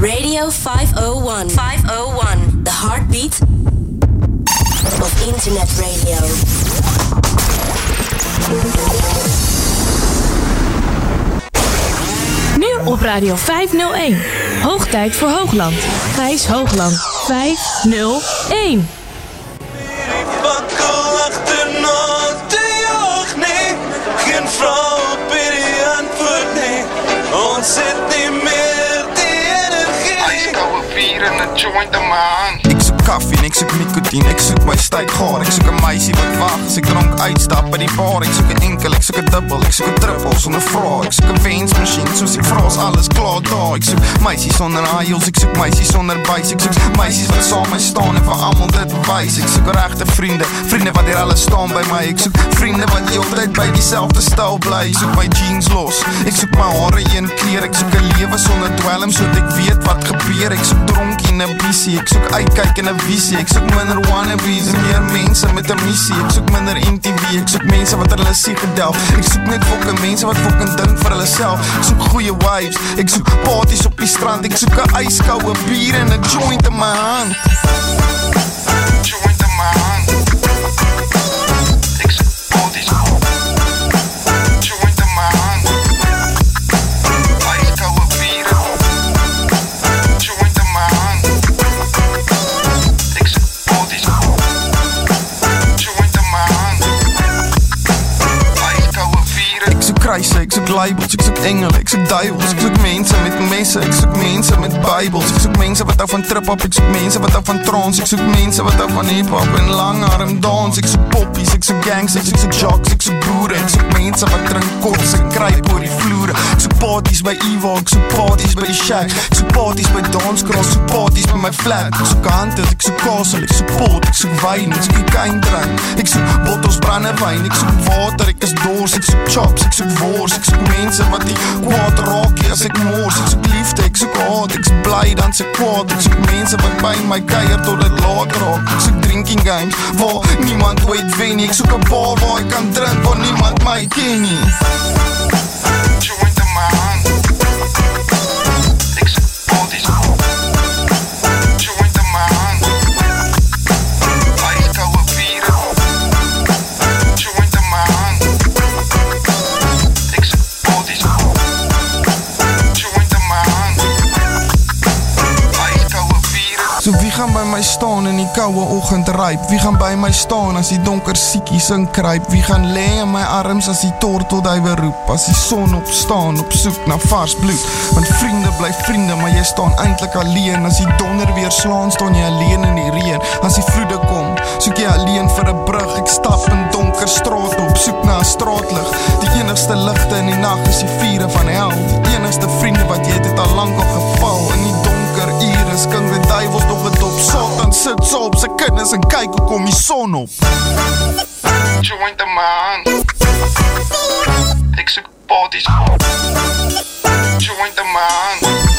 Radio 501. 501. The heartbeat of internet radio. Nu op Radio 501. Hoogtijd voor Hoogland. Gijs Hoogland 501. Wakkel achterna te jaag, nee Geen vrouw op antwoord, nee Ons Ijskoude vier en een joint in mijn hand. Ik zoek koffie en ik zoek nicotine, ik zoek my stijkgaar Ik zoek een meisie wat as ek dronk uitstap by die bar Ik zoek een enkel, ek soek een dubbel, ek soek een triple sonder vraag Ek soek een wensmachine, soos ek vraag is alles klaar daar Ek soek meisies sonder heels, ek soek meisies sonder buis Ek soek meisies wat saam my staan en vir almal dit wys Ek soek rechte vriende, vriende wat hier alles staan by my Ek soek vriende wat die altyd by diezelfde stil bly Ek soek my jeans los, ek soek my hare een keer Ek soek een lewe sonder dwelm, so ek weet wat gebeur Ek soek dronk en een visie, ek soek uitkyk en een visie. Ek soek minder wannabes en meer mense met een missie. Ek soek minder MTV, ek soek mense wat hulle sien gedelf. Ek soek net fucking mense wat fucking dink vir hulle self. Ek soek goeie vibes, ek soek parties op die strand. Ek soek een ijskouwe bier en een joint in my hand. Joint in mijn hand. Soek labels, ek soek engele, ek soek duivels Ek soek mense met messe, ek soek mense met bybels Ek soek mense wat hou van trip-hop, ek soek mense wat hou van trance Ek soek mense wat hou van hip-hop en langarm dans Ek soek poppies, ek soek gangsters, ek soek jocks, ek soek boere Ek soek mense wat drink kots en kruip oor die vloere Ek soek parties by soek parties by die shack. Ek soek parties by Danskross, ek soek parties by my flat. Ek soek hantes, ek soek kasel, ek soek pot, ek soek wijn, ek soek kyn drink Ek soek bottels brandewijn, ek soek water, ek is dors, ek soek chops, ek soek wors, ek soek mense wat die kwaad raak as ek mors, ek soek liefde, ek soek haat, ek is bly dan se kwaad, ek soek mense wat by my kuier tot dit laat raak, ek soek drinking games waar niemand ooit wen nie, ek soek 'n bar waar ek kan drink waar niemand my ken nie. Joint in mijn hand. By my staan in die koue oggend ryp? Wie gaan by my staan as die donker siekies inkruip? Wie gaan lê in my arms as die tortelduwe roep? As die son opstaan op soek na vars bloed? Want vriende bly vriende, maar jy staan eintlik alleen. As die donder weer slaan, staan jy alleen in die reën. As die vloede kom, soek jy alleen vir 'n brug. Ek stap in donker strate op soek na straatlig. Die enigste ligte in die nag is die vure van hel. Die enigste vriende wat jy het, het al lank al geval in die skink die duivels nog het op Satan sit so op sy kinders en kyk hoe kom die son op Joint in mijn hand. Ik zoek bodies. Joint in mijn hand.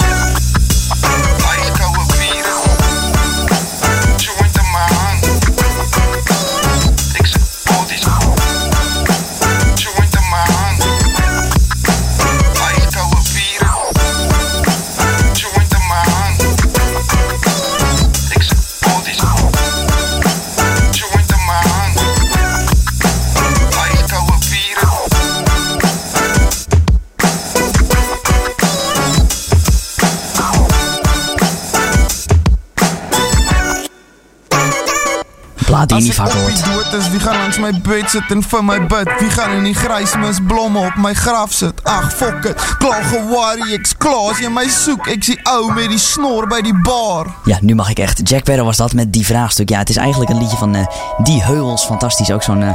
Langs my bed en vir my bid? Wie gaan grys mis blomme op my graf sit? Ag, fuck it, klaar geworry, ek's klaar as jy my soek Ek sien ou met die snor by die bar Ja, nu mag ik echt. Jack Sparrow was dat met die vraagstuk. Ja, het is eigenlijk een liedje van eh, Die Heuvels. Fantastisch. Ook zo'n eh,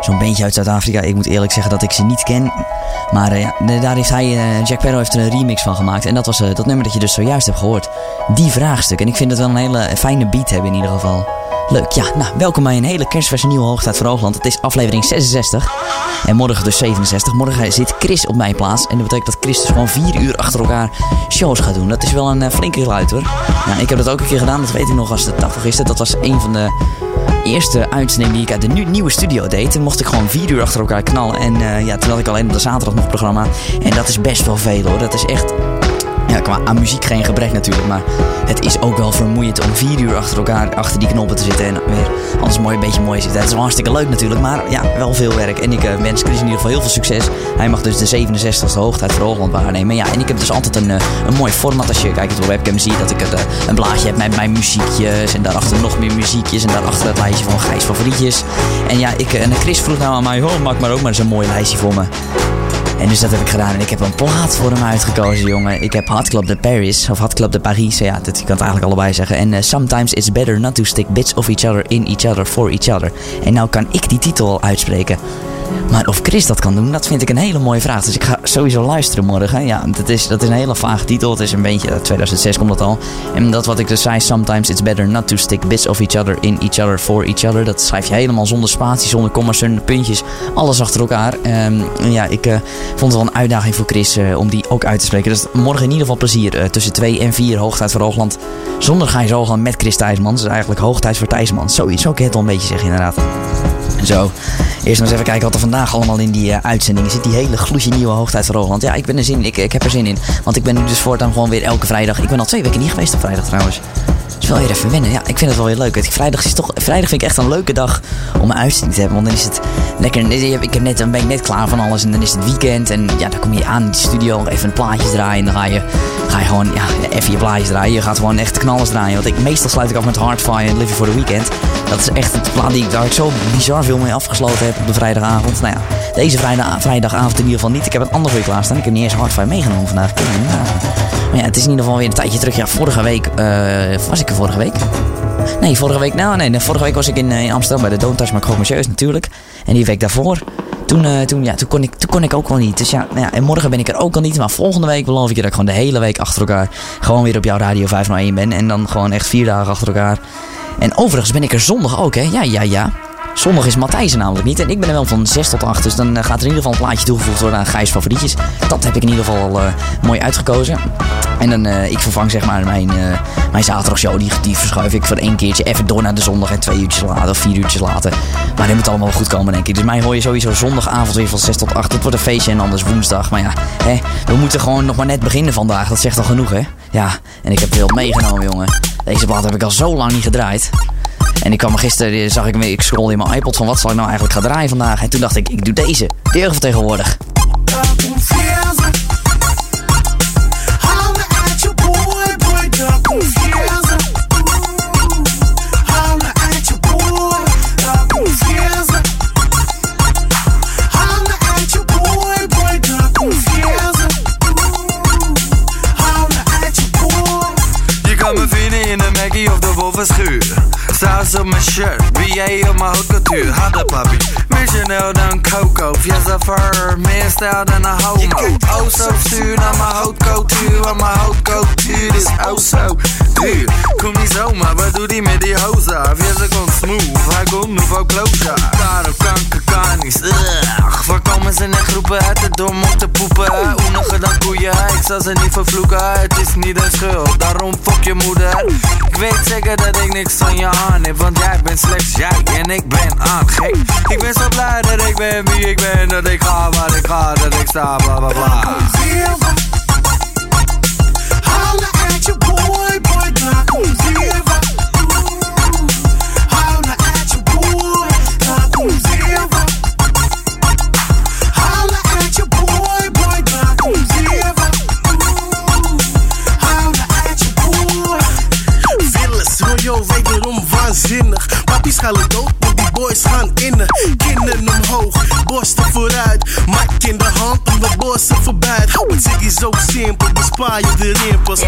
zo'n beentje uit Zuid-Afrika. Ik moet eerlijk zeggen dat ik ze niet ken. Maar de- daar heeft hij, Jack Sparrow heeft er een remix van gemaakt. En dat was dat nummer dat je dus zojuist hebt gehoord. Die vraagstuk. En ik vind het wel een hele fijne beat hebben in ieder geval. Leuk, ja. Nou, welkom bij een hele kerstverse nieuwe Hoogtijd voor Hoogland. Het is aflevering 66. En morgen dus 67. Morgen zit Chris op mijn plaats. En dat betekent dat Chris dus gewoon vier uur achter elkaar shows gaat doen. Dat is wel een eh, flinke geluid hoor. Ja, ik heb dat ook een keer gedaan. Dat weet ik nog als de 80 is. Dat was een van de eerste uitzending die ik uit de nieuwe studio deed. Toen mocht ik gewoon vier uur achter elkaar knallen. En eh, ja, toen had ik alleen op de zaterdag nog programma. En dat is best wel veel hoor. Dat is echt... Ja, qua aan muziek geen gebrek natuurlijk. Maar het is ook wel vermoeiend om vier uur achter elkaar achter die knoppen te zitten. En weer alles mooi, een beetje mooi zitten. Het is wel hartstikke leuk natuurlijk, maar ja, wel veel werk. En ik eh, wens Chris in ieder geval heel veel succes. Hij mag dus de 67ste hoogtijd voor Hoogland waarnemen. Ja, en ik heb dus altijd een, eh, een mooi format. Als je kijkt op de webcam zie je dat ik het, eh, een blaadje heb met mijn muziekjes. En daarachter nog meer muziekjes. En daarachter het lijstje van Gijs favorietjes. En ja, ik, en Chris vroeg nou aan mij, oh, maak maar ook maar eens een mooi lijstje voor me. En dus dat heb ik gedaan. En ik heb een plaat voor hem uitgekozen, jongen. Ik heb Hot Club de Paris. Of Hot Club de Paris. Ja, dat, je kan het eigenlijk allebei zeggen. En eh, Sometimes it's better not to stick bits of each other in each other for each other. En nou kan ik die titel al uitspreken. Maar of Chris dat kan doen, dat vind ik een hele mooie vraag. Dus ik ga sowieso luisteren morgen. Ja, dat is, dat is een hele vage titel. Het is een beetje, 2006 komt dat al. En dat wat ik dus zei, sometimes it's better not to stick bits of each other in each other for each other. Dat schrijf je helemaal zonder spatie, zonder commas, zonder puntjes. Alles achter elkaar. Ehm, ja, ik eh, vond het wel een uitdaging voor Chris eh, om die ook uit te spreken. Dus morgen in ieder geval plezier. Eh, tussen 2 en 4 hoogtijd voor Hoogland. Zonder Gijs Hoogland met Chris Thijsman. Dus eigenlijk hoogtijd voor Thijsman. Zoiets, zo het wel een beetje zeggen inderdaad. Zo, eerst maar eens even kijken wat er vandaag allemaal in die uh, uitzendingen zit. Die hele gloedje nieuwe hoogtijd van Hoogland. Ja, ik ben er zin ik, ik heb er zin in. Want ik ben nu dus voortaan gewoon weer elke vrijdag. Ik ben al twee weken niet geweest op vrijdag trouwens. is wel weer even wennen. Ja, ik vind het wel weer leuk. Vrijdag, is toch, vrijdag vind ik echt een leuke dag om een uitzending te hebben. Want dan is het lekker. Ik heb net, dan ben ik net klaar van alles. En dan is het weekend. En ja, dan kom je aan in de studio. Even een plaatjes draaien. En dan ga je, ga je gewoon ja, even je plaatjes draaien. Je gaat gewoon echt knallers draaien. Want ik, meestal sluit ik af met Hardfire en Living for the Weekend. Dat is echt het plaat die ik, daar zo bizar veel mee afgesloten heb op de vrijdagavond. Nou ja, deze vrijdag, vrijdagavond in ieder geval niet. Ik heb een ander voor je klaarstaan. Ik heb niet eens Hardfire meegenomen vandaag. Nagedacht. Maar ja, het is in ieder geval weer een tijdje terug. Ja, vorige week. eh, was ik er vorige week? Nee, vorige week. Nou, nee, vorige week was ik in, eh, in Amsterdam bij de Don't Touch My Commissieus natuurlijk. En die week daarvoor. Toen, eh, toen, ja, toen, kon ik, toen kon ik ook wel niet. Dus ja, nou ja, en morgen ben ik er ook al niet. Maar volgende week beloof ik je dat ik gewoon de hele week achter elkaar. gewoon weer op jouw Radio 501 ben. En dan gewoon echt vier dagen achter elkaar. En overigens ben ik er zondag ook, hè? Ja, ja, ja. Zondag is Matthijs er namelijk niet. En ik ben er wel van 6 tot 8. Dus dan eh, gaat er in ieder geval een plaatje toegevoegd worden aan Gijs favorietjes. Dat heb ik in ieder geval al eh, mooi uitgekozen. En dan, eh, ik vervang zeg maar mijn, eh mijn zaterdagshow. Die, die verschuif ik van één keertje even door naar de zondag. En twee uurtjes later of vier uurtjes later. Maar dit moet allemaal goed komen denk ik. Dus mij hoor je sowieso zondagavond weer van 6 tot 8. Het wordt een feestje en anders woensdag. Maar ja, hè, we moeten gewoon nog maar net beginnen vandaag. Dat zegt al genoeg hè. Ja, en ik heb veel meegenomen jongen. Deze plaat heb ik al zo lang niet gedraaid. En ik kwam er gisteren, zag ik, ik scroll in mijn iPod van wat zal ik nou eigenlijk gaan draaien vandaag. En toen dacht ik, ik doe deze. Van tegenwoordig. Saus op mijn shirt, BA op mijn hautcultuur. Hadden papi, meer Chanel dan Coco. Fiesta Fur, meer stijl dan een homo. Oh zo zuur naar mijn hautcultuur, want mijn hautcultuur is oh zo duur. Kom niet zomaar, wat doet die met die hoza? Fiesta komt smooth, hij komt nouveau closure. Daarom kanker kan niet, ugh. Waar komen ze in groepen uit de dom om te poepen? Oeniger dan koeien, ik zal ze niet vervloeken. Het is niet een schuld, daarom fuck je moeder. Ik weet zeker dat ik niks van je aan heb, want jij bent slechts jij en ik ben aan gek. Ik ben zo blij dat ik ben wie ik ben, dat ik ga waar ik ga, dat ik sta, bla bla bla. Waanzinnig. Papi schalen dood, boys gaan innen. Kinderen omhoog, borsten vooruit. Mike in de hand om de bossen voorbij. Hou het ziggy zo simpel, bespaar je de rimpels.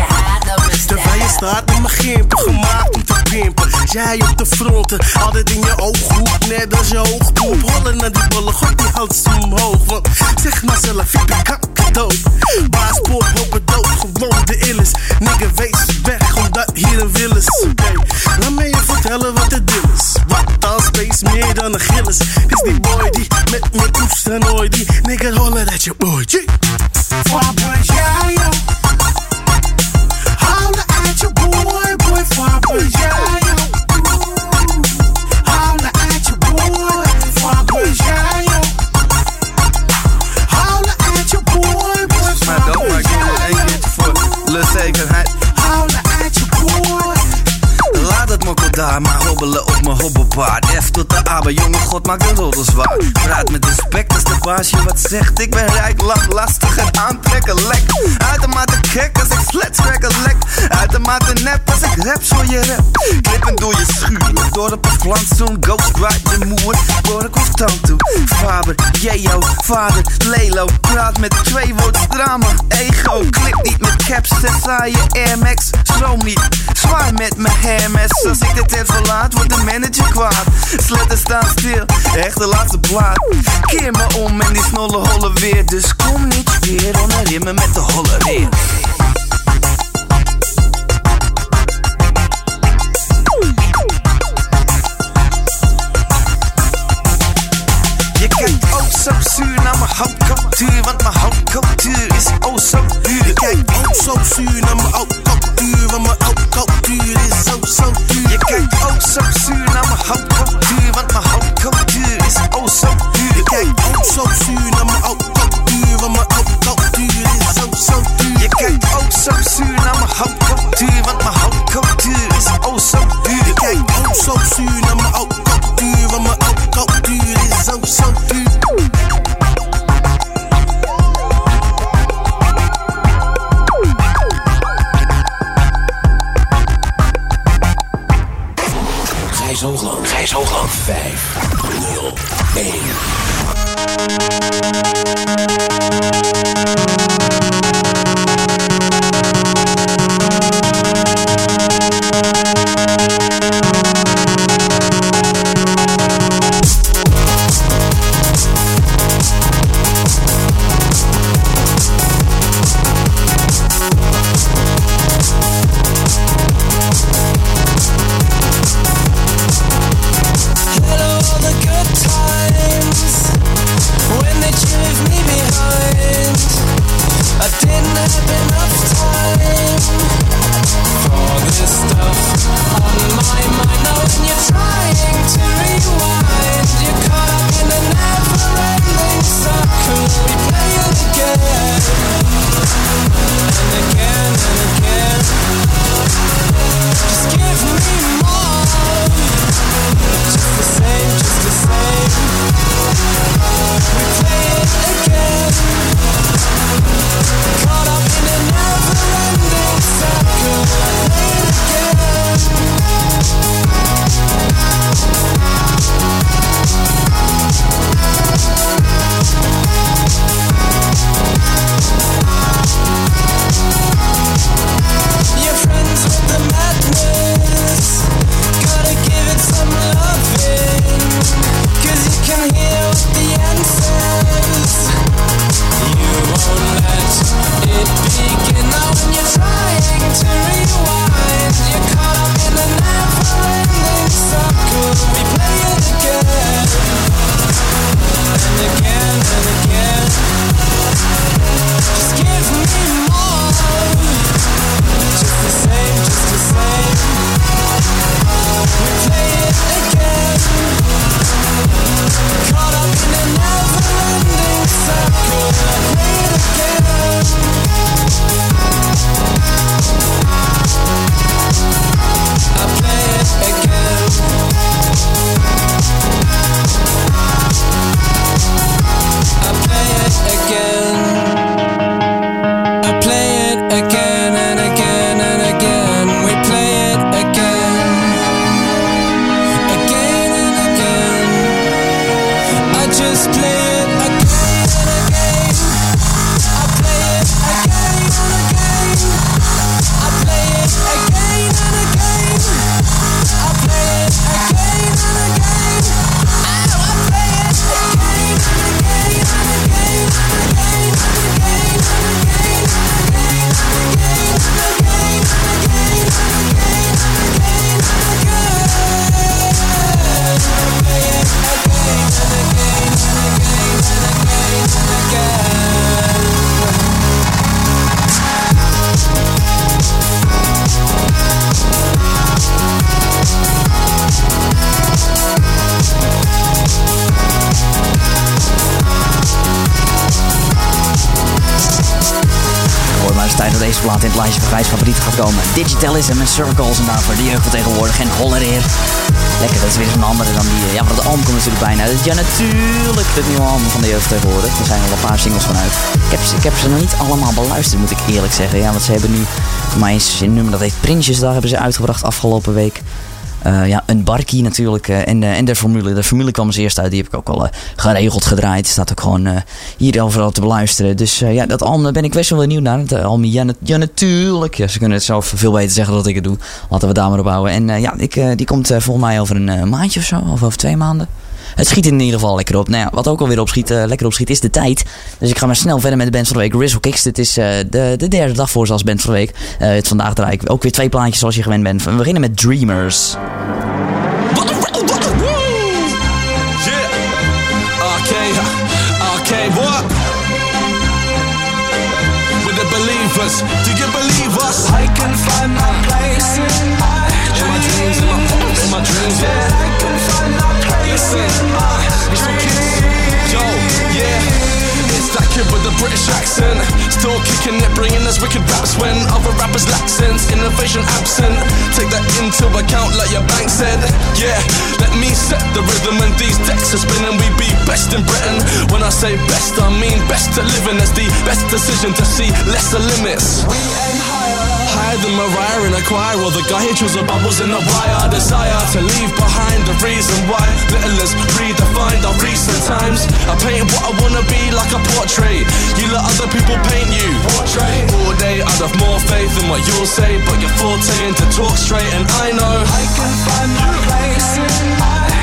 Terwijl je staat met mijn gimpen, gemaakt om te pimpen. Jij op de fronten, altijd in je ooghoek, net als je oogpoep. Rollen naar die bollen, gooi die hals omhoog. Want zeg maar zelf, ik ben kakkerdood. Baas, pop, hoppen dood, gewoon de illis. Nigga, wees weg, omdat hier een wil is. Laat me je vertellen wat de deal is. Wat als space meer dan een gillis. Is die boy die met me ooit die nigga rollen at your boy. G. Fabergiano. Holla at your boy, boy, Fabergiano. Holla zwaar, maar hobbelen op mijn hobbelpaard. F tot de A, jonge god maakt de roddel zwaar. Praat met respect als de baasje wat zegt. Ik ben rijk, lang, lastig en aantrekken lek. Uitermate gek als ik slets lek. Uitermate nep als ik rap zo je rap. Klippen door je schuur, door de plantsoen. Ghost ride de moer, door de constant toe. Faber, Jeo, vader, Lelo. Praat met twee woorden drama, ego. Klik niet met caps, je Air Max. Stroom niet, zwaar met mijn Hermes. Als ik dit even verlaat, wordt de manager kwaad. Sletten staan stil, echt de laatste plaat. Keer me om en die snolle hollen weer. Dus kom niet weer onder me met de holle weer. Favorieten gaat komen. Digitalism en Circles en daarvoor de jeugd van tegenwoordig. En Hollereer. Lekker, dat is weer zo'n andere dan die... eh, Ja, maar dat album komt natuurlijk bijna. Ja, natuurlijk het nieuwe album van de jeugd tegenwoordig. Er zijn al een paar singles vanuit. Ik heb, ik heb ze nog niet allemaal beluisterd, moet ik eerlijk zeggen. Ja, want ze hebben nu... Voor mij is een nummer dat heet Prinsjesdag hebben ze uitgebracht afgelopen week. Eh, ja, een barkie natuurlijk. en, eh, en de formule. De formule kwam als eerst uit. Die heb ik ook al eh, geregeld gedraaid. Staat ook gewoon hier overal te beluisteren. Dus ja, dat daar ben ik best wel benieuwd naar. Het album, ja, nat- natuurlijk. Ja, ze kunnen het zelf veel beter zeggen dat ik het doe. Laten we daar maar op houden. En ja, ik, die komt volgens mij over een maandje of zo. Of over twee maanden. Het schiet in ieder geval lekker op. Nou ja, wat ook alweer opschiet, eh, lekker opschiet is de tijd. Dus ik ga maar snel verder met de band van de week. Rizzle Kicks. Dit is eh, de, de derde dag voor ze als band van de week. Eh, het vandaag draai ik ook weer twee plaatjes zoals je gewend bent. We beginnen met Dreamers. Yeah. Okay. Okay. What? With the believers, do you believe us? I can find my place British accent. Still kicking it, bringing us wicked raps when other rappers lack sense. Innovation absent. Take that into account, like your bank said. Yeah, let me set the rhythm when these decks are spinning. We be best in Britain. When I say best, I mean best to live in. It's the best decision to see lesser limits. We aim higher. Higher than Mariah in a choir Or the guy who chose the bubbles in the wire. I Desire to leave behind the reason why. Little us redefined our recent times. I paint what I wanna be like a portrait. You let other people paint you. Portrait. All day I'd have more faith in what you'll say But you're forte to talk straight And I know. I can find my place in my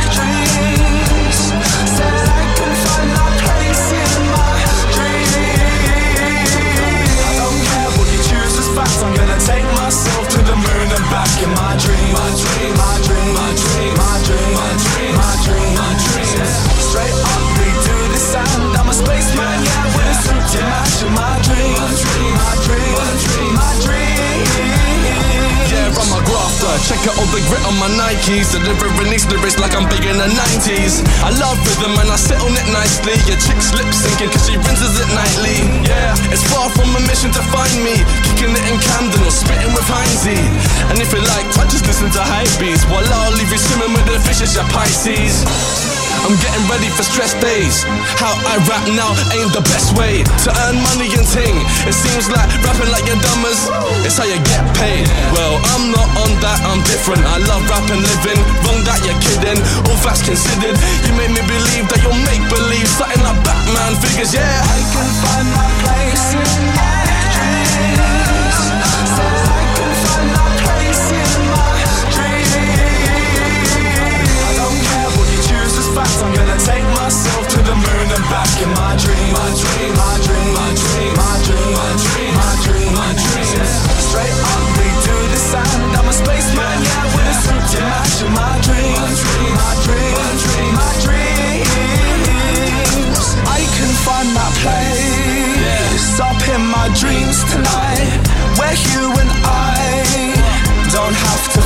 the moon and back in my dream. My dream, my dream, my dream, my dream, my dream, my dream, my dream. Straight up, redo the sound. I'm a spaceman, yeah, with a suit to match my dream. Check out all the grit on my Nikes. Delivering these lyrics like I'm big in the 90s. I love rhythm and I sit on it nicely. Your chick's lip syncing cause she rinses it nightly. Yeah, it's far from a mission to find me. Kicking it in Camden or spitting with Heinzie. And if you like, I just listen to high beats. While I'll leave you swimming with the fishes, your Pisces. I'm getting ready for stress days. How I rap now ain't the best way to earn money and ting. It seems like rapping like you're dumbers. It's how you get paid. Well, I'm not on that, I'm different. I love rap and living. Wrong that you're kidding. All facts considered, you make me believe that you'll make believe something like Batman figures. Yeah, I can find my you and I. Don't have to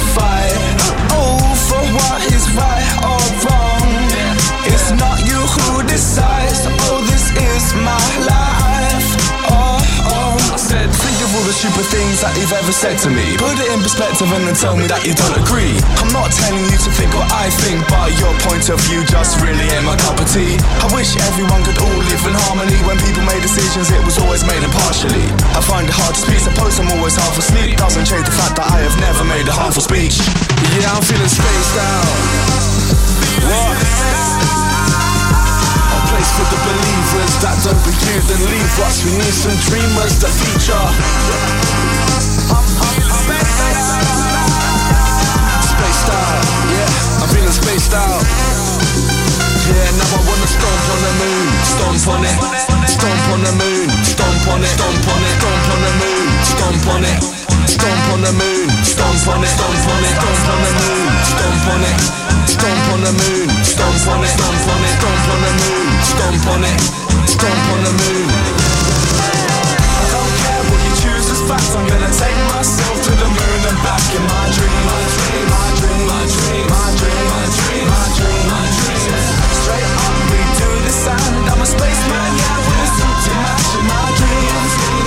stupid things that you've ever said to me. Put it in perspective and then tell me that you don't agree. I'm not telling you to think what I think, but your point of view just really ain't my cup of tea. I wish everyone could all live in harmony. When people made decisions, it was always made impartially. I find it hard to speak, suppose I'm always half asleep. Doesn't change the fact that I have never made a harmful speech. yeah, I'm feeling spaced out. What? Place for the believers that don't believe and leave us. We need some dreamers to feature. Spaced out, yeah, I'm feeling spaced out. Yeah, now I wanna stomp on the moon, stomp on it, stomp on the moon, stomp on it, stomp on it, stomp on the moon, stomp on it, stomp on the moon, stomp on it, stomp on it, stomp on the moon, stomp on it, stomp on the moon, stomp on it, stomp on it, stomp on the moon, stomp on it, stomp on the moon. I don't care what you choose as facts. I'm gonna take myself to the moon and back in my dream. My dream, my dream, my dream, my dream, my dream, my dream, my dream. Straight up, redo the sound. I'm a spaceman, yeah, with a suit to match dream. My dream,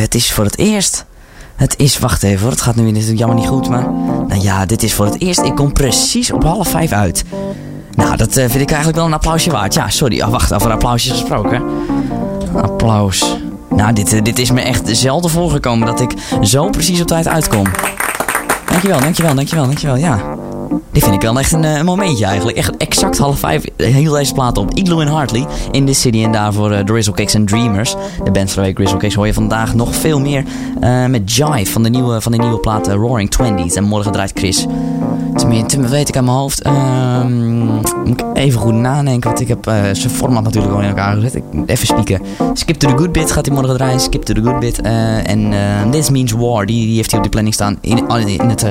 Het is voor het eerst. Het is, wacht even hoor, het gaat nu natuurlijk jammer niet goed, maar... Nou ja, dit is voor het eerst. Ik kom precies op half vijf uit. Nou, dat eh, vind ik eigenlijk wel een applausje waard. Ja, sorry, oh, wacht, over applausjes gesproken. Applaus. Nou, dit, eh, dit is me echt zelden voorgekomen dat ik zo precies op tijd uitkom. Dankjewel, dankjewel, dankjewel, dankjewel, ja. Dit vind ik wel echt een, eh, een momentje eigenlijk. Echt exact half vijf. Heel deze plaat op. Igloo en Hartley. In this city en daarvoor uh, Rizzle and Dreamers. De band van de week Rizzle hoor je vandaag nog veel meer eh, met Jive van de nieuwe, van de nieuwe plaat eh, Roaring Twenties. En morgen draait Chris. Tenminste, weet ik aan mijn hoofd. Ehm, moet ik even goed nadenken. Want ik heb eh, zijn format natuurlijk al in elkaar gezet. Ik even spieken. Skip to the Good Bit gaat hij morgen draaien. Skip to the Good Bit. eh, en eh, This Means War. Die, die heeft hij op de planning staan. In, in het,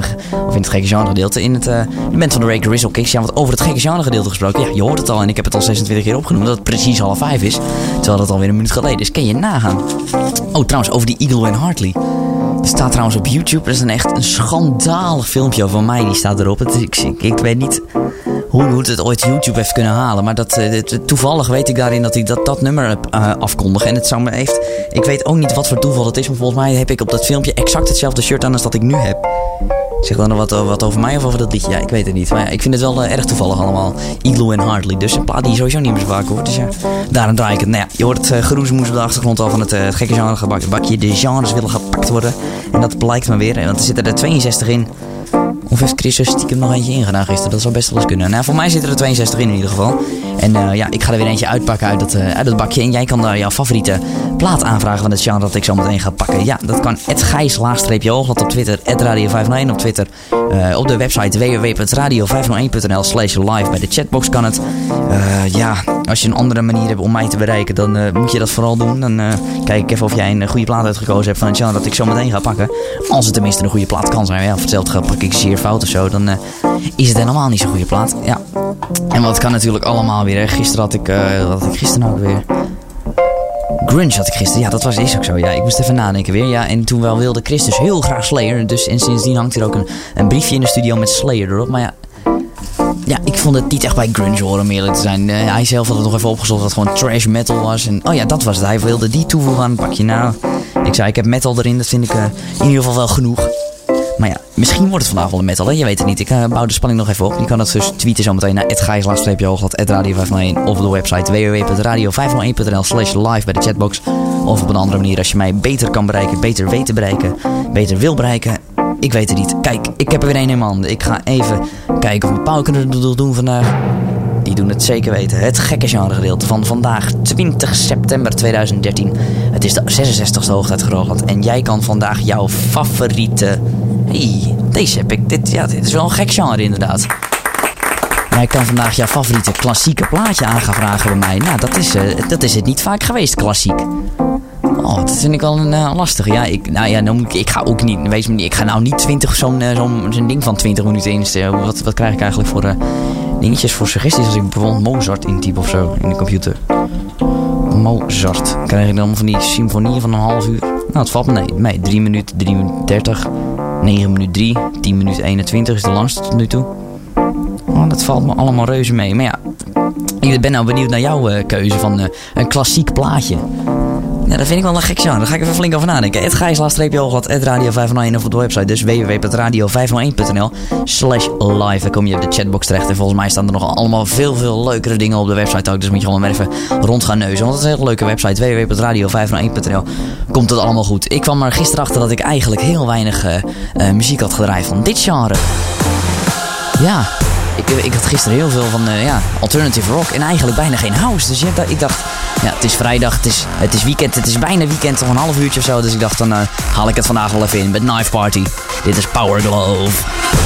of in het gekke genre gedeelte. In het, bent van de Rake Rizzle Kicks. Ja, want over het gekke genre gedeelte gesproken. Ja, je hoort het al. En ik heb het al 26 keer opgenoemd. Dat het precies half vijf is. Terwijl dat alweer een minuut geleden is. Kun je nagaan. Oh, trouwens, over die Eagle en Hartley. Staat trouwens op YouTube, er is een echt een schandalig filmpje van mij, die staat erop. Het, ik, ik, ik weet niet hoe, hoe het ooit YouTube heeft kunnen halen. Maar dat, eh, toevallig weet ik daarin dat ik dat, dat nummer eh, afkondig. En het zou me heeft, ik weet ook niet wat voor toeval het is, maar volgens mij heb ik op dat filmpje exact hetzelfde shirt aan als dat ik nu heb. Zeg dan wat, o- wat over mij of over dat liedje? Ja, ik weet het niet. Maar ja, ik vind het wel eh, erg toevallig allemaal. Igloo en Hartley. Dus een plaat die je sowieso niet meer zo vaak hoort. Dus ja, daarom draai ik het. Nou ja, je hoort het uh, geroezemoes op de achtergrond al van het, eh, gekke genre gebak- bakje. De genres willen gepakt worden. En dat blijkt maar weer. Want er zitten er 62 in. Of heeft Chris er stiekem nog eentje ingedaan gisteren? Dat zou best wel eens kunnen. Nou, voor mij zitten er 62 in in ieder geval. En eh, ja, ik ga er weer eentje uitpakken uit dat, eh, dat bakje. En jij kan daar jouw favoriete plaat aanvragen van het genre dat ik zo meteen ga pakken. Ja, dat kan Gijs Hoogland op Twitter, Radio501 op Twitter. Eh, op de website www.radio501.nl slash live. Bij de chatbox kan het. Eh, ja, als je een andere manier hebt om mij te bereiken, dan eh, moet je dat vooral doen. Dan kijk ik even of jij een goede plaat uitgekozen hebt van het genre dat ik zo meteen ga pakken. Als het tenminste een goede plaat kan zijn. Ja, of hetzelfde pak ik zeer fout of zo, dan is het helemaal niet zo'n goede plaat. Ja. En wat kan natuurlijk allemaal weer. Gisteren had ik, wat had ik gisteren ook weer? Grunge had ik gisteren. Ja, dat was is ook zo. Ja, ik moest even nadenken weer. Ja, en toen wel wilde Chris dus heel graag Slayer. Dus, en sindsdien hangt hier ook een, een briefje in de studio met Slayer erop. Maar ja, ja, ik vond het niet echt bij grunge horen, om eerlijk te zijn. Eh, hij zelf had het nog even opgezocht dat het gewoon trash metal was. En, oh ja, dat was het. Hij wilde die toevoegen aan het pakje. Nou, ik zei, ik heb metal erin. Dat vind ik eh, in ieder geval wel genoeg. Maar ja, misschien wordt het vandaag wel een metal? Je weet het niet. Ik eh, bouw de spanning nog even op. Je kan het dus tweeten zometeen naar @gijslaagstreepjehoogland, @radio501 of op de website www.radio501.nl slash live bij de chatbox. Of op een andere manier als je mij beter kan bereiken, beter weet te bereiken, beter wil bereiken. Ik weet het niet. Kijk, ik heb er weer één in mijn. Ik ga even kijken of we Paul kunnen doen vandaag. Die doen het zeker weten. Het gekke genre gedeelte van vandaag, 20 september 2013. Het is de 66ste hoogtijd Groenland. En jij kan vandaag jouw favoriete... hey, deze heb ik. Dit, ja, dit is wel een gek genre inderdaad. Jij kan vandaag jouw favoriete klassieke plaatje aan gaan vragen bij mij. Nou, dat is, eh, dat is het niet vaak geweest, klassiek. Oh, dat vind ik wel een eh, lastige. Ja, ik, nou ja, moet ik, ik ga ook niet, wees me niet, ik ga nou niet 20 zo'n eh, zo'n zo'n ding van 20 minuten instellen. Wat, wat krijg ik eigenlijk voor dingetjes voor suggesties als ik bijvoorbeeld Mozart intyp of zo in de computer? Mozart. Krijg ik dan van die symfonieën van een half uur? Nou, het valt me nee. Nee, 3 minuten, 3 minuten 30, 9 minuten 3, 10 minuten 21 is de langste tot nu toe. Oh, dat valt me allemaal reuze mee. Maar ja, ik ben nou benieuwd naar jouw eh, keuze van eh, een klassiek plaatje. Ja, dat vind ik wel een gek genre. Daar ga ik even flink over nadenken. Het Gijslaas-Hoogland, het Radio 501 of op de website. Dus www.radio501.nl slash live. Dan kom je op de chatbox terecht. En volgens mij staan er nog allemaal veel, veel leukere dingen op de website ook. Dus moet je gewoon maar even rond gaan neuzen. Want het is een hele leuke website. www.radio501.nl Komt het allemaal goed. Ik kwam er gisteren achter dat ik eigenlijk heel weinig eh, eh, muziek had gedraaid van dit genre. Ja, ik, ik had gisteren heel veel van eh, ja, alternative rock en eigenlijk bijna geen house. Dus ik dacht, ja, het is vrijdag, het is, het is weekend, het is bijna weekend, nog een half uurtje of zo. Dus ik dacht, dan eh, haal ik het vandaag wel even in met Knife Party. Dit is Power Glove.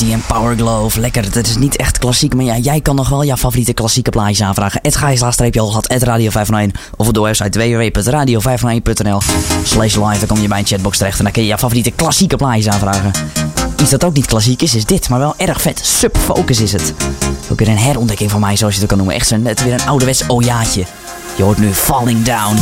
En Power Glove. Lekker, het is niet echt klassiek, maar ja, jij kan nog wel jouw favoriete klassieke plaatjes aanvragen. Het Gijslaagstreepje al gehad, het Radio 501 of op de website www.radio501.nl slash live. Dan kom je bij een chatbox terecht en dan kun je jouw favoriete klassieke plaatjes aanvragen. Iets dat ook niet klassiek is, is dit, maar wel erg vet. Subfocus is het. Ook weer een herontdekking van mij, zoals je het kan noemen. Echt zo'n, het weer een ouderwets ojaatje. Je hoort nu Falling Down.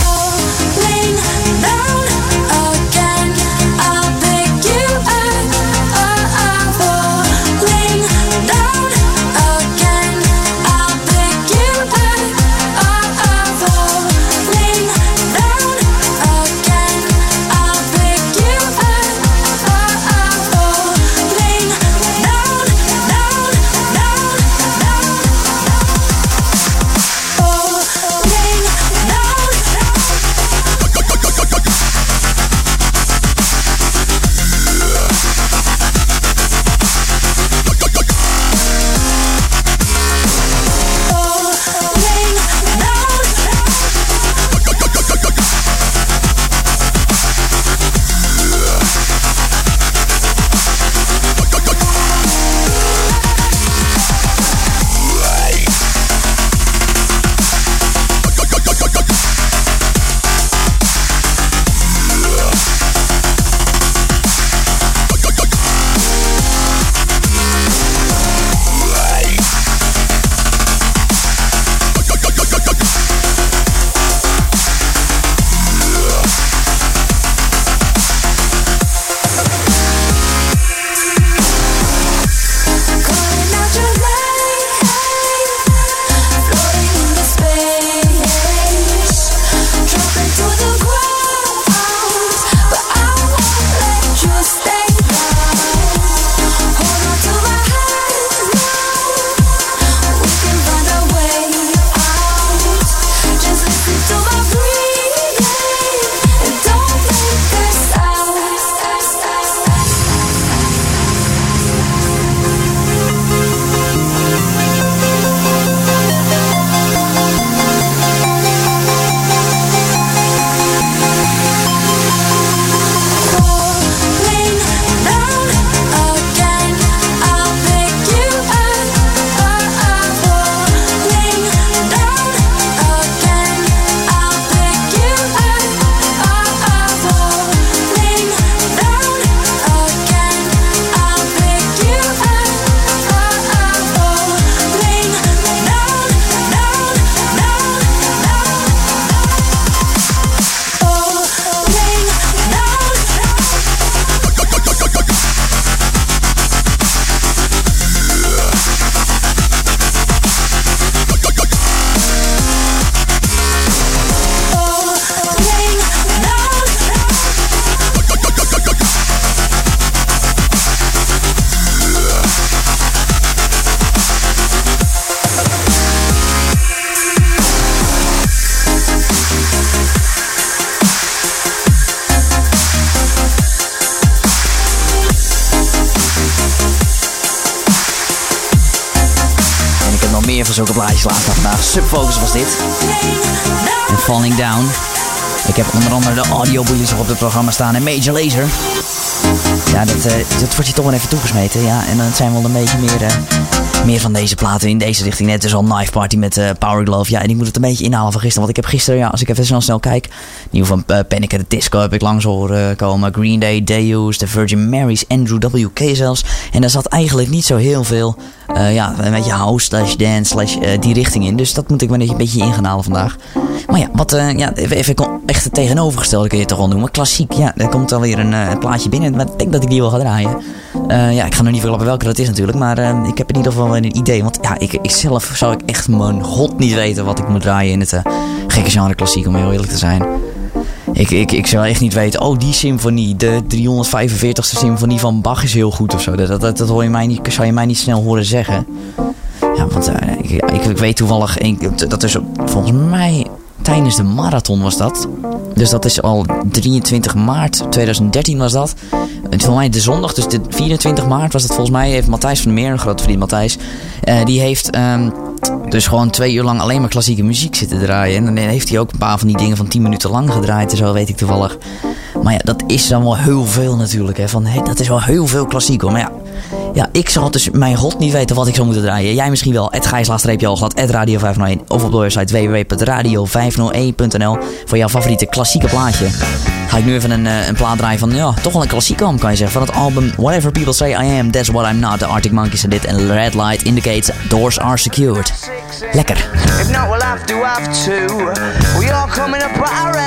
Van zulke plaatjes laatst vandaag. Subfocus was dit. En Falling Down. Ik heb onder andere de audioboeiers op het programma staan en Major Laser. Ja, dat, eh, dat wordt je toch wel even toegesmeten. Ja, en dan zijn wel een beetje meer, eh, meer van deze platen in deze richting. Net dus al Knife Party met eh, Power Glove. Ja, en ik moet het een beetje inhalen van gisteren. Want ik heb gisteren, ja, als ik even snel snel kijk. Nieuw van uh, Panic at the Disco heb ik langs horen komen. Green Day, Deus, The Virgin Marys, Andrew WK zelfs. En daar zat eigenlijk niet zo heel veel, eh, ja, een beetje house slash dance slash eh, die richting in. Dus dat moet ik wel een beetje in gaan halen vandaag. Maar ja, wat, eh, ja, even, echt het tegenovergestelde kun je toch wel noemen. Klassiek, ja, er komt alweer een eh, plaatje binnen. Maar ik denk dat ik die wil gaan draaien. Eh, ja, ik ga nog niet verklappen welke dat is natuurlijk. Maar eh, ik heb in ieder geval een idee. Want ja, ik, ik zelf zou ik echt mijn god niet weten wat ik moet draaien in het eh, gekke genre klassiek, om heel eerlijk te zijn. Ik, ik, ik zou echt niet weten, oh die symfonie, de 345ste symfonie van Bach is heel goed of zo. Dat, dat, dat hoor je mij niet, zou je mij niet snel horen zeggen. Ja, want eh, ik, ik, ik weet toevallig, dat is volgens mij tijdens de marathon was dat. Dus dat is al 23 maart 2013 was dat. En volgens mij de zondag, dus de 24 maart was dat volgens mij. Heeft Matthijs van der Meer, een grote vriend Matthijs. eh, die heeft ehm, dus gewoon twee uur lang alleen maar klassieke muziek zitten draaien. En dan heeft hij ook een paar van die dingen van 10 minuten lang gedraaid en zo, weet ik toevallig. Maar ja, dat is dan wel heel veel natuurlijk. Hè. Van, dat is wel heel veel klassiek hoor. Maar ja, Ja, ik zal dus mijn god niet weten wat ik zou moeten draaien. Jij misschien wel. Het Gijslaastreepje al gehad. Radio 501. Of op de website www.radio501.nl voor jouw favoriete klassieke plaatje. Ga ik nu even een, eh, een plaat draaien van, ja, toch wel een klassieke album kan je zeggen. Van het album Whatever People Say I Am, That's What I'm Not. De Arctic Monkeys en dit. En Red Light Indicates Doors Are Secured. Lekker. If not, we'll have to have two. We all coming up at our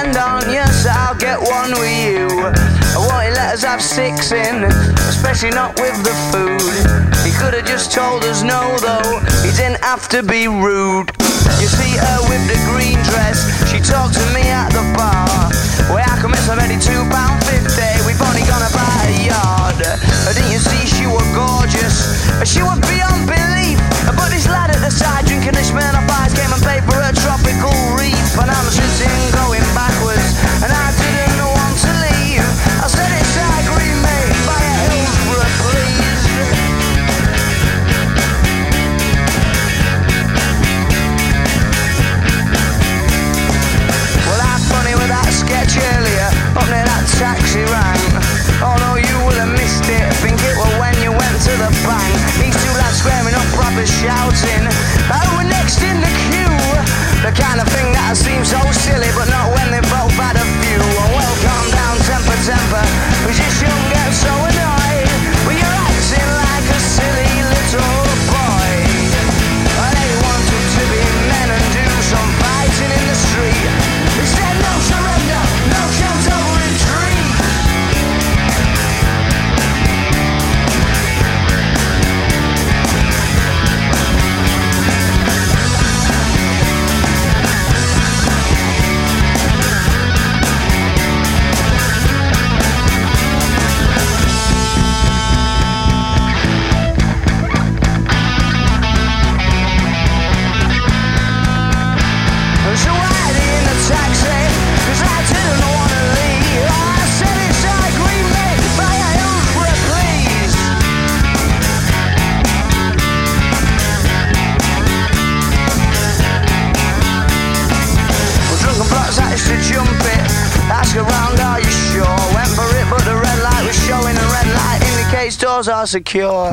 I'll get one with you. I let us have six in, especially not with the. He could have just told us no, though. He didn't have to be rude. You see her with the green dress. She talked to me at the bar. Well, I can miss already two pound fifty. We've only gone about a yard. Didn't you see she was gorgeous? She was beyond belief. But this lad at the side drinking this man of ice came and paid for a tropical reef. And I'm sitting going taxi rank. Although you would have missed it, think it was when you went to the bank. These two lads squaring up, proper shouting. Oh, we're next in the queue. The kind of thing that seems so silly, but not when they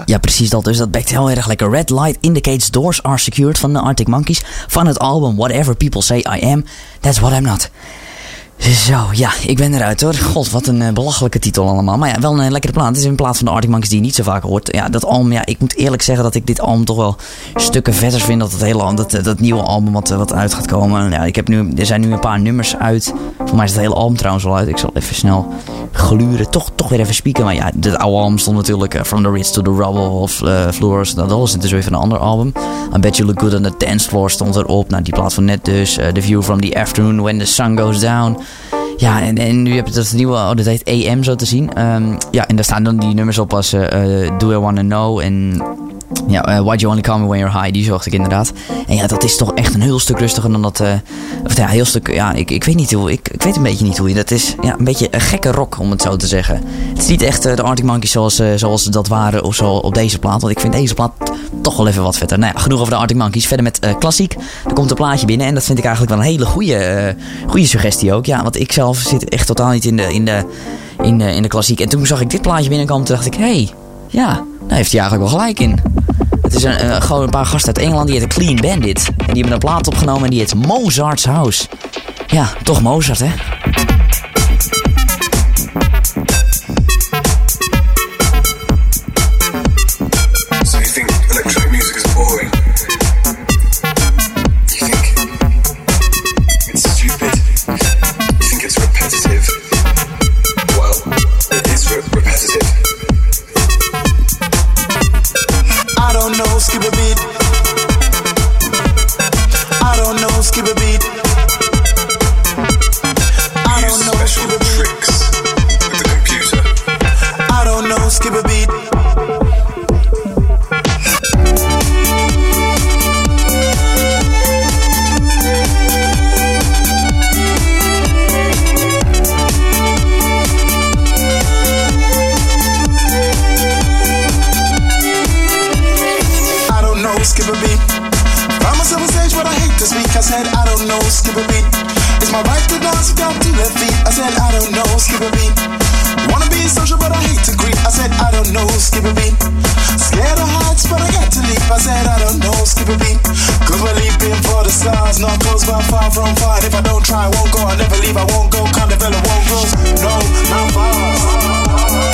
Ja, precies dat. Dus dat bekt heel erg lekker. Red Light Indicates Doors Are Secured van de Arctic Monkeys. Van het album Whatever People Say I Am, That's What I'm Not. Zo, ja, ik ben eruit hoor. God, wat een eh, belachelijke titel allemaal. Maar ja, wel een eh, lekkere plaat. Het is een plaat van de Arctic Monkeys die je niet zo vaak hoort. Ja, dat album, ja, ik moet eerlijk zeggen dat ik dit album toch wel stukken vetter vind. Dat het hele album, dat, dat nieuwe album wat, eh, wat uit gaat komen. Ja, ik heb nu, er zijn nu een paar nummers uit. Voor mij is het hele album trouwens al uit. Ik zal even snel gluren. Toch, toch weer even spieken. Maar ja, het oude album stond natuurlijk eh, From the Ritz to the Rubble of Floors. Dat was het dus even een ander album. I Bet You Look Good on the Dance Floor stond erop. Nou, die plaat van net dus. eh, the View from the Afternoon When the Sun Goes Down. Mm-hmm. Ja, en, en nu heb je dat nieuwe, oh, dat heet AM zo te zien. Ehm, ja, en daar staan dan die nummers op als eh, eh, Do I Wanna Know en ja, eh, Why'd You Only Call Me When You're High, die zocht ik inderdaad. En ja, dat is toch echt een heel stuk rustiger dan dat, of ja, heel stuk, ja, ik, ik weet niet hoe, ik, ik weet een beetje niet hoe je, dat is ja, een beetje een gekke rock, om het zo te zeggen. Het is niet echt de Arctic Monkeys zoals, zoals dat waren of zo op deze plaat, want ik vind deze plaat toch wel even wat vetter. Nou ja, genoeg over de Arctic Monkeys. Verder met klassiek. Er komt een plaatje binnen en dat vind ik eigenlijk wel een hele goede, goede suggestie ook. Ja, want ik zelf zit echt totaal niet in de, in de, in de, in de klassiek. En toen zag ik dit plaatje binnenkomen, toen dacht ik, hey, ja, daar heeft hij eigenlijk wel gelijk in. Het is een, eh, gewoon een paar gasten uit Engeland die heet Clean Bandit. En die hebben een plaat opgenomen en die heet Mozart's House. Ja, toch Mozart, hè? Know, skip a beat. I don't know, skip a beat. I don't know, skip a beat. With the computer. I don't know, skip a beat. Is my right to dance without the left feet? I said, I don't know, skip a beat. Wanna be social, but I hate to greet. I said, I don't know, skip a beat. Scared of heights, but I got to leap. I said, I don't know, skip a beat. Cause we're leaping for the stars, not close, but far from far. If I don't try, I won't go. I'll never leave, I won't go. Can't develop, won't grow. No, not far.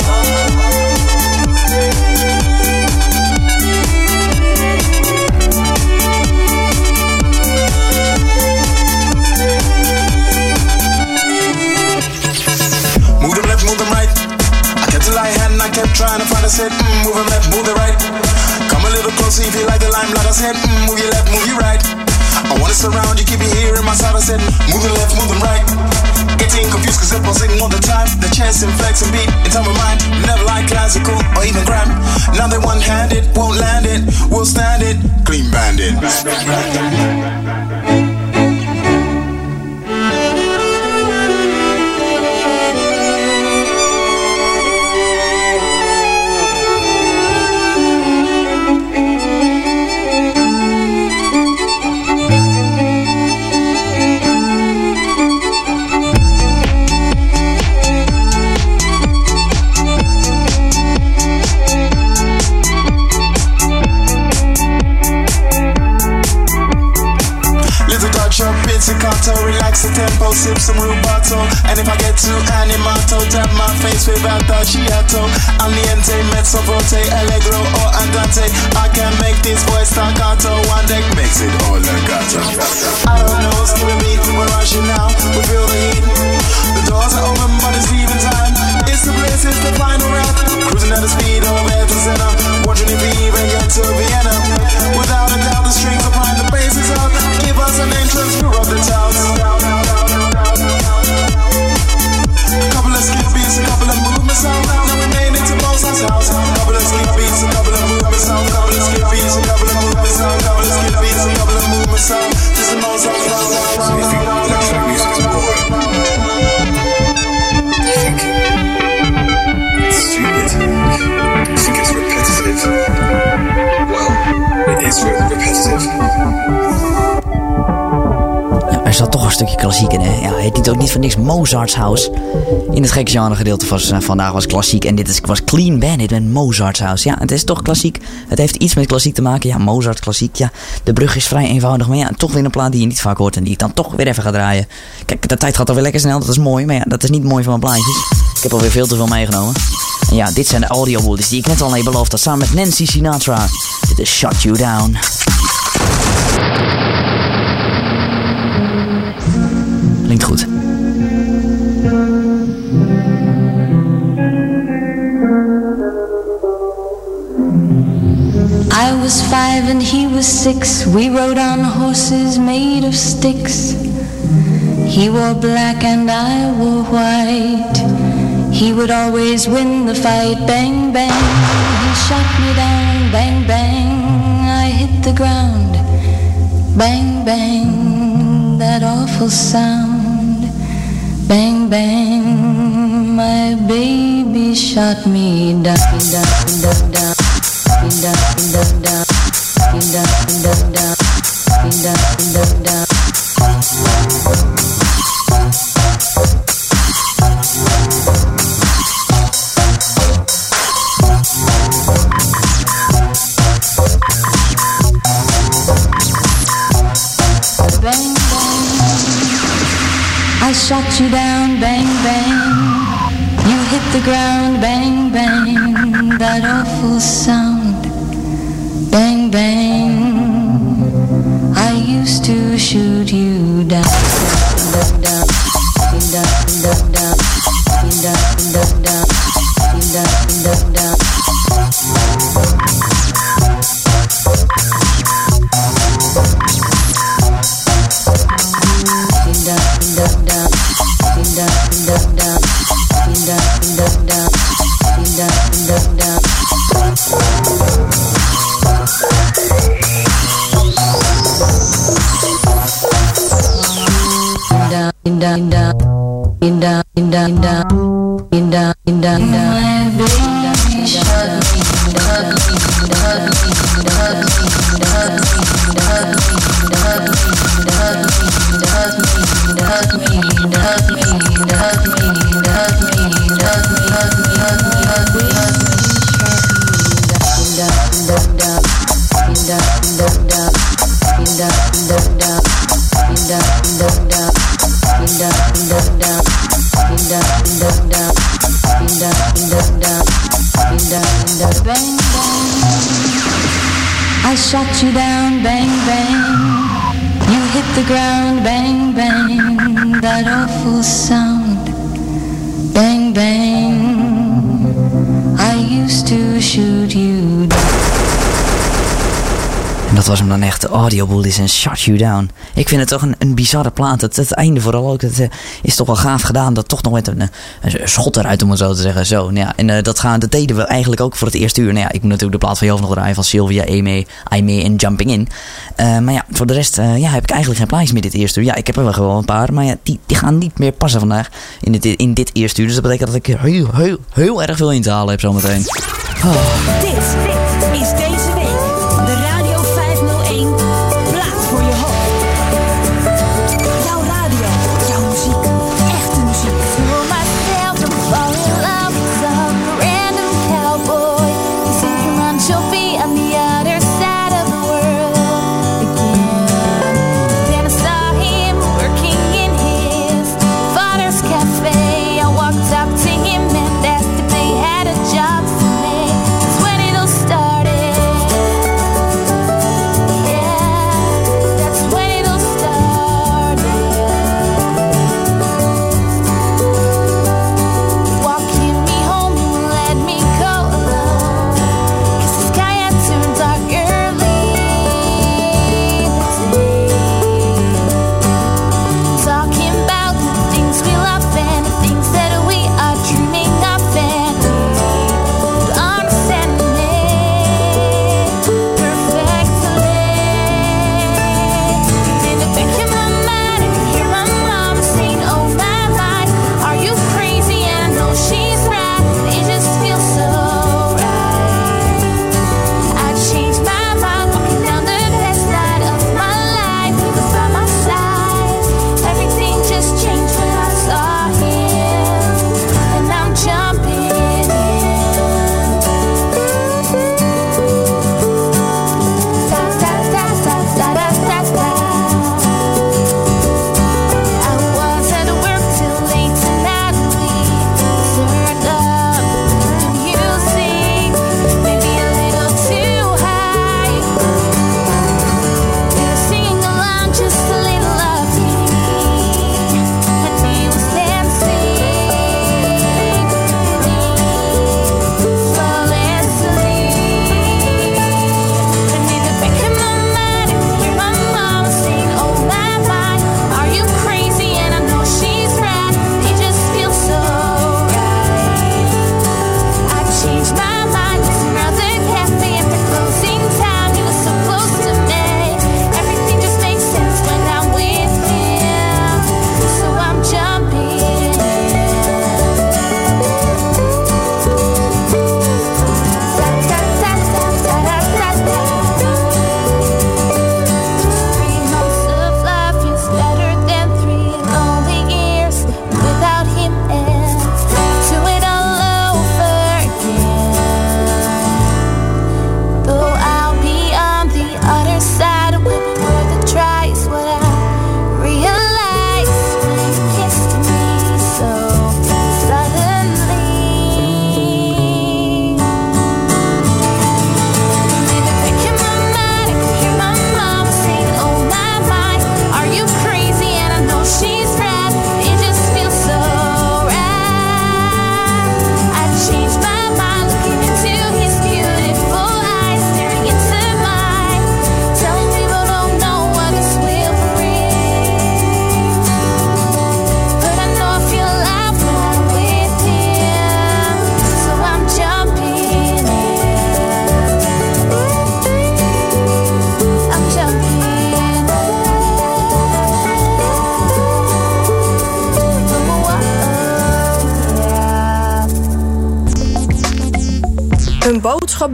And flex and beat in time of mind. Never like classical or even gram. Now they one handed, won't land it, we'll stand it. Clean bandit. Adagiato. Aliente, mezzo forte, allegro or andante. I can make this voice staccato, zat toch een stukje klassiek in, hè? Ja, het heet ook niet voor niks Mozart's House. In het gekke genre gedeelte was eh, vandaag was klassiek en dit is, was Clean Bandit met Mozart's House. Ja, het is toch klassiek. Het heeft iets met klassiek te maken. Ja, Mozart klassiek. Ja, de brug is vrij eenvoudig, maar ja, toch weer een plaat die je niet vaak hoort en die ik dan toch weer even ga draaien. Kijk, de tijd gaat alweer lekker snel, dat is mooi, maar ja, dat is niet mooi van mijn plaatjes. Ik heb alweer veel te veel meegenomen. En ja, dit zijn de audio bullies die ik net al je beloofd samen met Nancy Sinatra. Dit is Shut You Down. Goed. I was five and he was six. We rode on horses made of sticks. He wore black and I wore white. He would always win the fight. Bang, bang. He shot me down. Bang, bang. I hit the ground. Bang, bang. That awful sound. Bang, bang. My baby shot me down, down, down, down. Shot you down, bang, bang. You hit the ground, bang, bang. That awful sound, bang, bang. I used to shoot you echt. De Audio Bullies en Shut You Down. Ik vind het toch een, een bizarre plaat. Het, het einde vooral ook. Het eh, is toch wel gaaf gedaan. Dat toch nog met een, een schot eruit om het zo te zeggen. Zo, nou ja, en eh, dat, gaan, dat deden we eigenlijk ook voor het eerste uur. Nou ja, ik moet natuurlijk de plaat van Joof nog draaien. Van Sylvia, Amy, Aimee en Jumping In. Eh, maar ja, voor de rest ja, heb ik eigenlijk geen plaatjes meer dit eerste uur. Ja, ik heb er wel gewoon een paar. Maar ja, die, die gaan niet meer passen vandaag. In dit, in dit eerste uur. Dus dat betekent dat ik heel, heel, heel erg veel in te halen heb zometeen. Oh. Dit,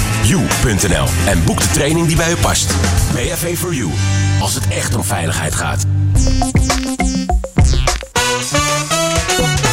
www.bav-4-u.nl en boek de training die bij u past. BHV for You, als het echt om veiligheid gaat.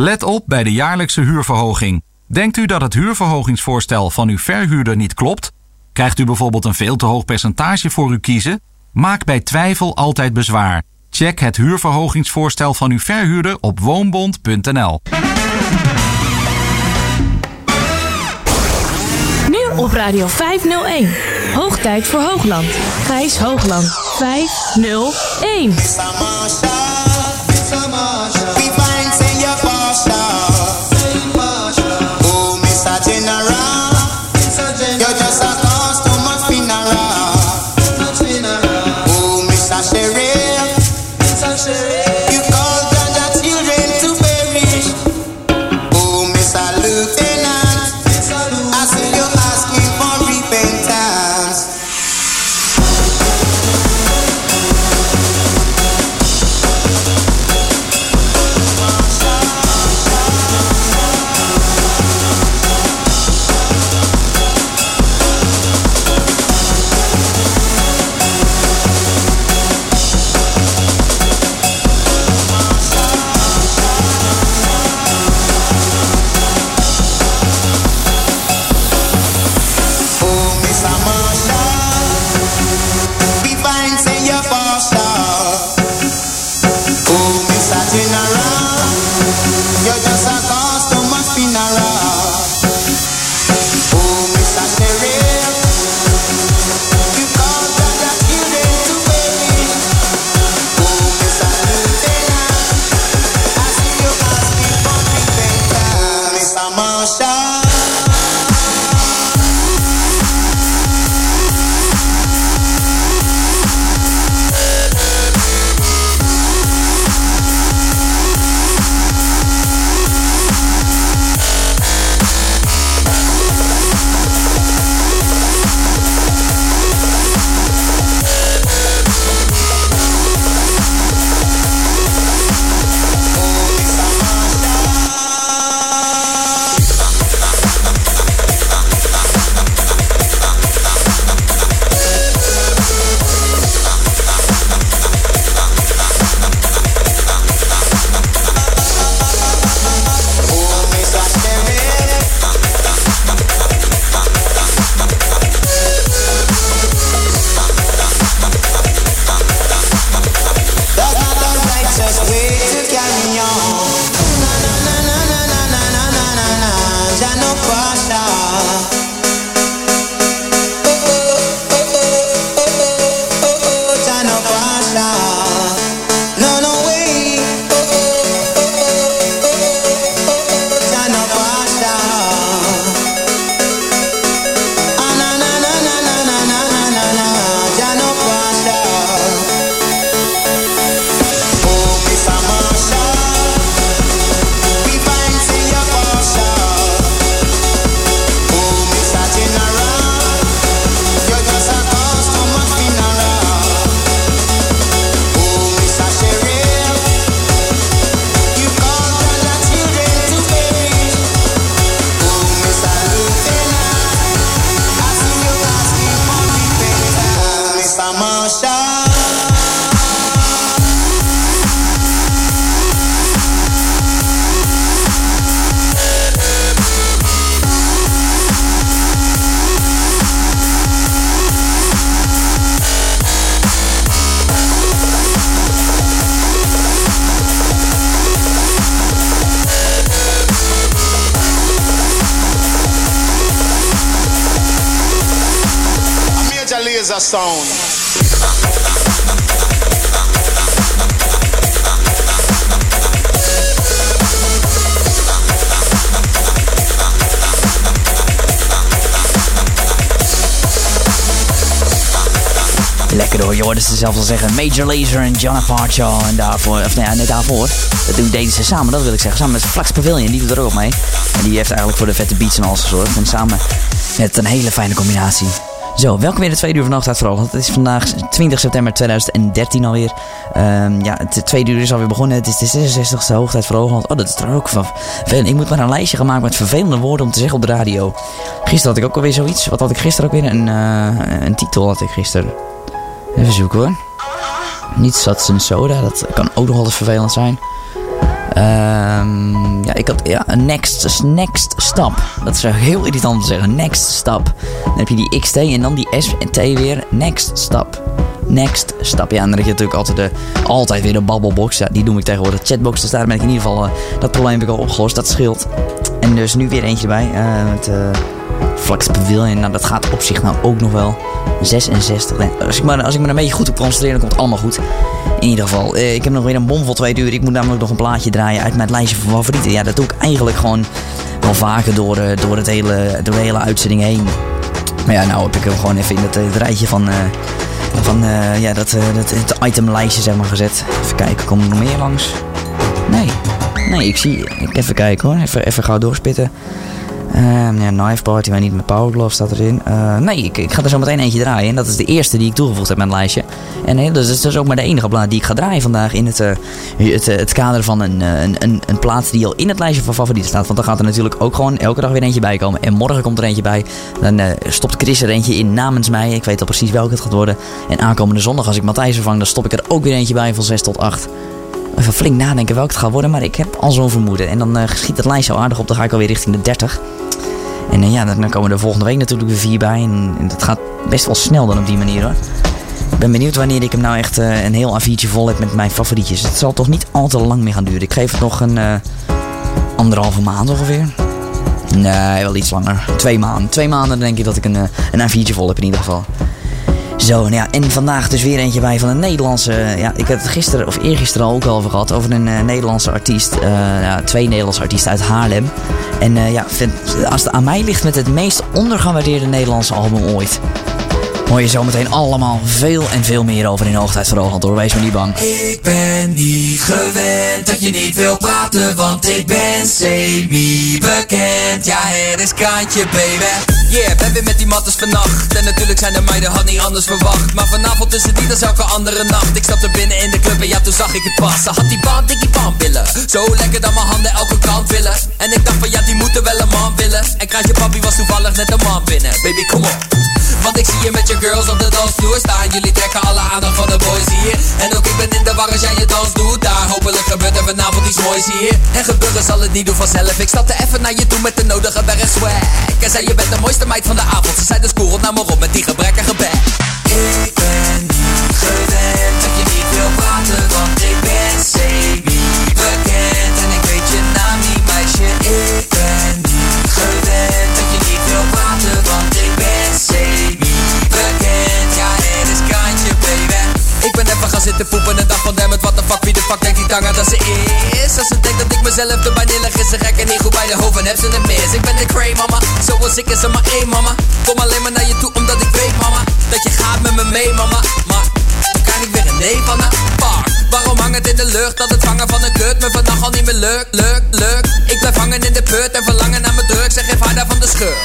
Let op bij de jaarlijkse huurverhoging. Denkt u dat het huurverhogingsvoorstel van uw verhuurder niet klopt? Krijgt u bijvoorbeeld een veel te hoog percentage voor uw kiezen? Maak bij twijfel altijd bezwaar. Check het huurverhogingsvoorstel van uw verhuurder op woonbond.nl. Nu op Radio 501. Hoog tijd voor Hoogland. Gijs Hoogland 501. Hoor, je hoorde ze zelfs al zeggen. Major Lazer en John Parcho. En daarvoor, of nou net daarvoor. Dat doen, deden ze samen, dat wil ik zeggen. Samen met Flax Pavilion, die doet er ook mee. En die heeft eigenlijk voor de vette beats en alles gezorgd. En samen met een hele fijne combinatie. Zo, welkom weer de tweede uur van Nacht uit Vooral. Het is vandaag 20 september 2013 alweer. Ehm, ja, het tweede uur is alweer begonnen. Het is de 66e hoogtijd voor. Oh, dat is er ook van. Ik moet maar een lijstje gaan maken met vervelende woorden om te zeggen op de radio. Gisteren had ik ook alweer zoiets. Wat had ik gisteren ook weer? Een, eh, een titel had ik gisteren. Even zoeken hoor. Niet Sats en Soda, dat kan ook nog wel vervelend zijn. Ehm, ja, ik had ja, een next, next stap. Dat is heel irritant om te zeggen. Next stap. Dan heb je die XT en dan die S en T weer. Next stap. Next stap. Ja, en dan heb je natuurlijk altijd, de, altijd weer de babbelbox. Ja, die noem ik tegenwoordig chatbox. Dus daar ben ik in ieder geval... eh, dat probleem heb ik al opgelost. Dat scheelt. En dus nu weer eentje erbij. eh, met... Pavilion, nou dat gaat op zich nou ook nog wel. 66. Nee, als, ik maar, als ik me een beetje goed op concentreer, dan komt het allemaal goed. In ieder geval, eh, ik heb nog weer een bomvol twee uur. Ik moet namelijk nog een plaatje draaien uit mijn lijstje van favorieten. Ja, dat doe ik eigenlijk gewoon wel vaker door, eh, door, het hele, door de hele uitzending heen. Maar ja, nou heb ik hem gewoon even in het, eh, rijtje van, van ja, dat, dat, het itemlijstje zeg maar gezet. Even kijken, komen er nog meer langs? Nee, nee, ik zie, ik even kijken hoor. Even, even gauw doorspitten. Ehm, ja, Knife Party, maar niet met Power Glove staat erin. Eh, nee, ik, ik ga er zo meteen eentje draaien. En dat is de eerste die ik toegevoegd heb aan het lijstje. En eh, dat is dus ook maar de enige plaat die ik ga draaien vandaag in het, eh, het, het kader van een, een, een, een plaat die al in het lijstje van favorieten staat. Want dan gaat er natuurlijk ook gewoon elke dag weer eentje bij komen. En morgen komt er eentje bij. Dan stopt Chris er eentje in namens mij. Ik weet al precies welke het gaat worden. En aankomende zondag als ik Matthijs vervang, dan stop ik er ook weer eentje bij van 6 tot 8 even flink nadenken welke het gaat worden. Maar ik heb al zo'n vermoeden. En dan eh, schiet het lijstje al aardig op. Dan ga ik alweer richting de 30. En eh, ja, dan komen er volgende week natuurlijk weer vier bij. En, en dat gaat best wel snel dan op die manier hoor. Ik ben benieuwd wanneer ik hem nou echt eh, een heel A4'tje vol heb met mijn favorietjes. Het zal toch niet al te lang meer gaan duren. Ik geef het nog een eh, anderhalve maand ongeveer. Nee, wel iets langer. Twee maanden. Twee maanden denk ik dat ik een, een A4'tje vol heb in ieder geval. Zo, nou ja, en vandaag dus weer eentje bij van een Nederlandse... Ja, ik heb het gisteren of eergisteren al ook al over gehad. Over een eh, Nederlandse artiest. eh, ja, twee Nederlandse artiesten uit Haarlem. En eh, ja, vind- als het aan mij ligt met het meest ondergewaardeerde Nederlandse album ooit... Hoor je zometeen allemaal veel en veel meer over in Hoogtijd voor Hoogland hoor. Wees maar niet bang. Ik ben niet gewend dat je niet wil praten, want ik ben semi-bekend. Ja, er is Kaantje, baby. Yeah, ben weer met die mattes vannacht. En natuurlijk zijn de meiden, had niet anders verwacht. Maar vanavond tussen die, dat is elke andere nacht. Ik stapte binnen in de club en ja, toen zag ik het pas. Ze had die baan, dikkie baan willen. Zo lekker dat mijn handen elke kant willen. En ik dacht van ja, die moeten wel een man willen. En Kraantje papi was toevallig net een man binnen. Baby, kom op. Want ik zie je met je girls op de dansvloer staan. Jullie trekken alle aandacht van de boys hier. En ook ik ben in de war als jij je dans doet. Daar Hopelijk gebeurt er vanavond iets moois hier. En gebeuren zal het niet doen vanzelf. Ik stapte even naar je toe met de nodige berg swag. En zei je bent de mooiste meid van de avond. Ze zei dus cool, nou maar op met die gebrekkige bek. Ik ben niet gewend dat je niet wil praten Want ik ben semi-bekend even gaan zitten poepen en dacht van damn it, what the fuck, wie de fuck denkt die tanga dat ze is? Als ze denkt dat ik mezelf te banillig is, ze gek en niet goed bij de hoofd en heb ze het mis. Ik ben de cray mama, zoals ik is er maar één mama. Kom alleen maar naar je toe omdat ik weet mama, dat je gaat met me mee mama. Maar krijg ik weer een nee van haar Fuck, waarom hangt het in de lucht dat het vangen van een kut me vannacht al niet meer lukt, lukt, lukt. Ik blijf hangen in de put en verlangen naar mijn druk, zeg geef haar van de scheur.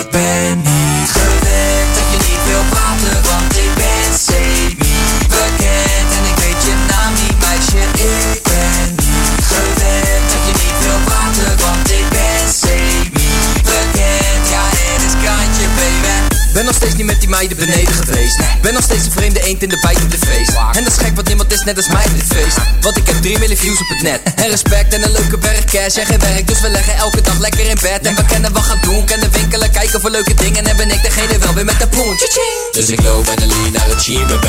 Ik ben niet gewend dat je niet wil praten, want ik ben semi-bekend meisje, ik ben niet gewend dat je niet wil praten, want ik ben semi-bekend. Ja, het is Kaantje, baby. Ben nog steeds niet met die meiden beneden geweest. Ben nog steeds een vreemde eend in de bijt op de feest. En dat is gek, want niemand is net als mij op dit feest. Want ik heb 3 miljoen views op het net. En respect en een leuke berg cash en geen werk Dus we leggen elke dag lekker in bed. En we kennen wat gaan doen, kennen winkelen, kijken voor leuke dingen. En ben ik degene wel weer met de poen. Dus ik loop bij de lean naar het gym, baby.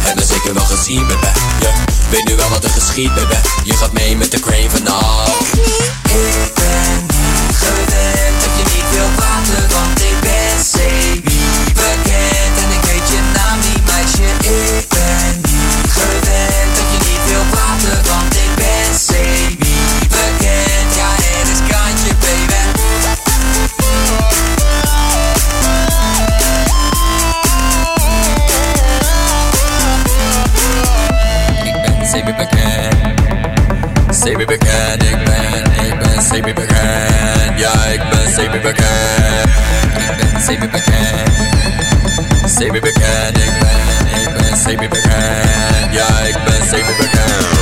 Heb me zeker wel gezien, baby yeah. Weet nu wel wat er geschiet, baby Je gaat mee met de crane vanaf Ik ben niet gewend dat je niet wil praten begaan, ik ben, ik ben semi-bekend. Ja, ik ben semi-bekend. Ik ben semi-bekend. Semi-bekend, ik ben, ik ben semi-bekend. Ja, ik ben semi-bekend.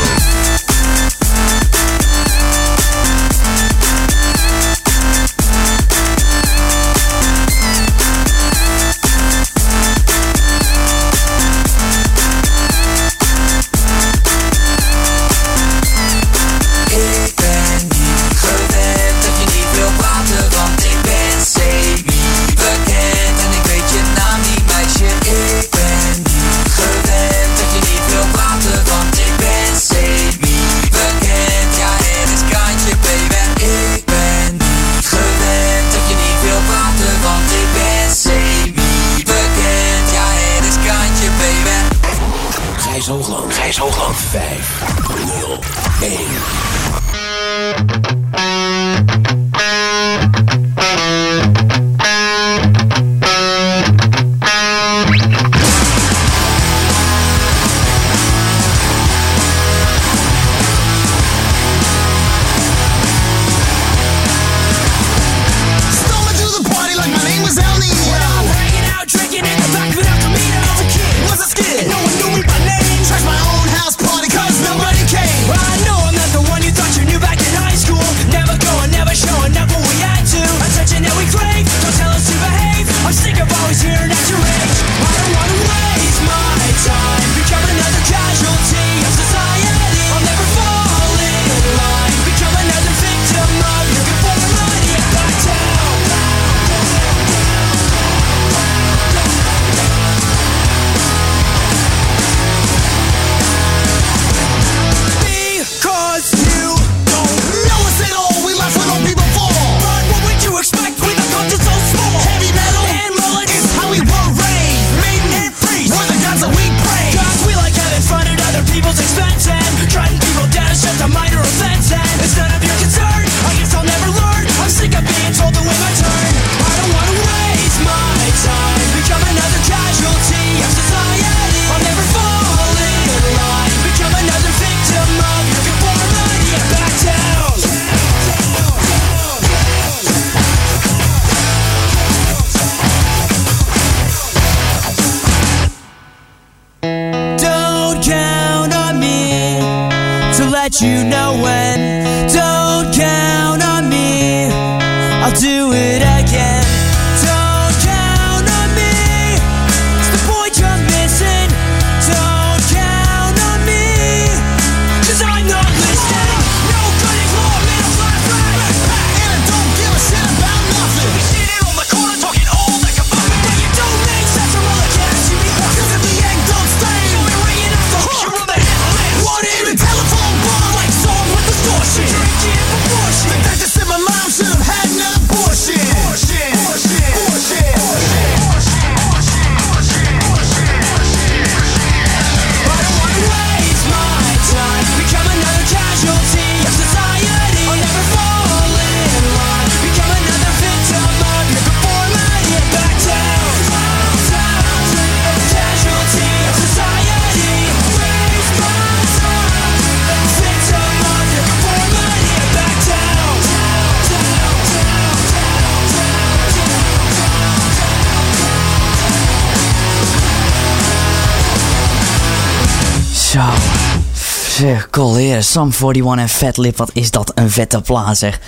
Collega, Sam 41 en Fat Lip, wat is dat een vette plaat zeg.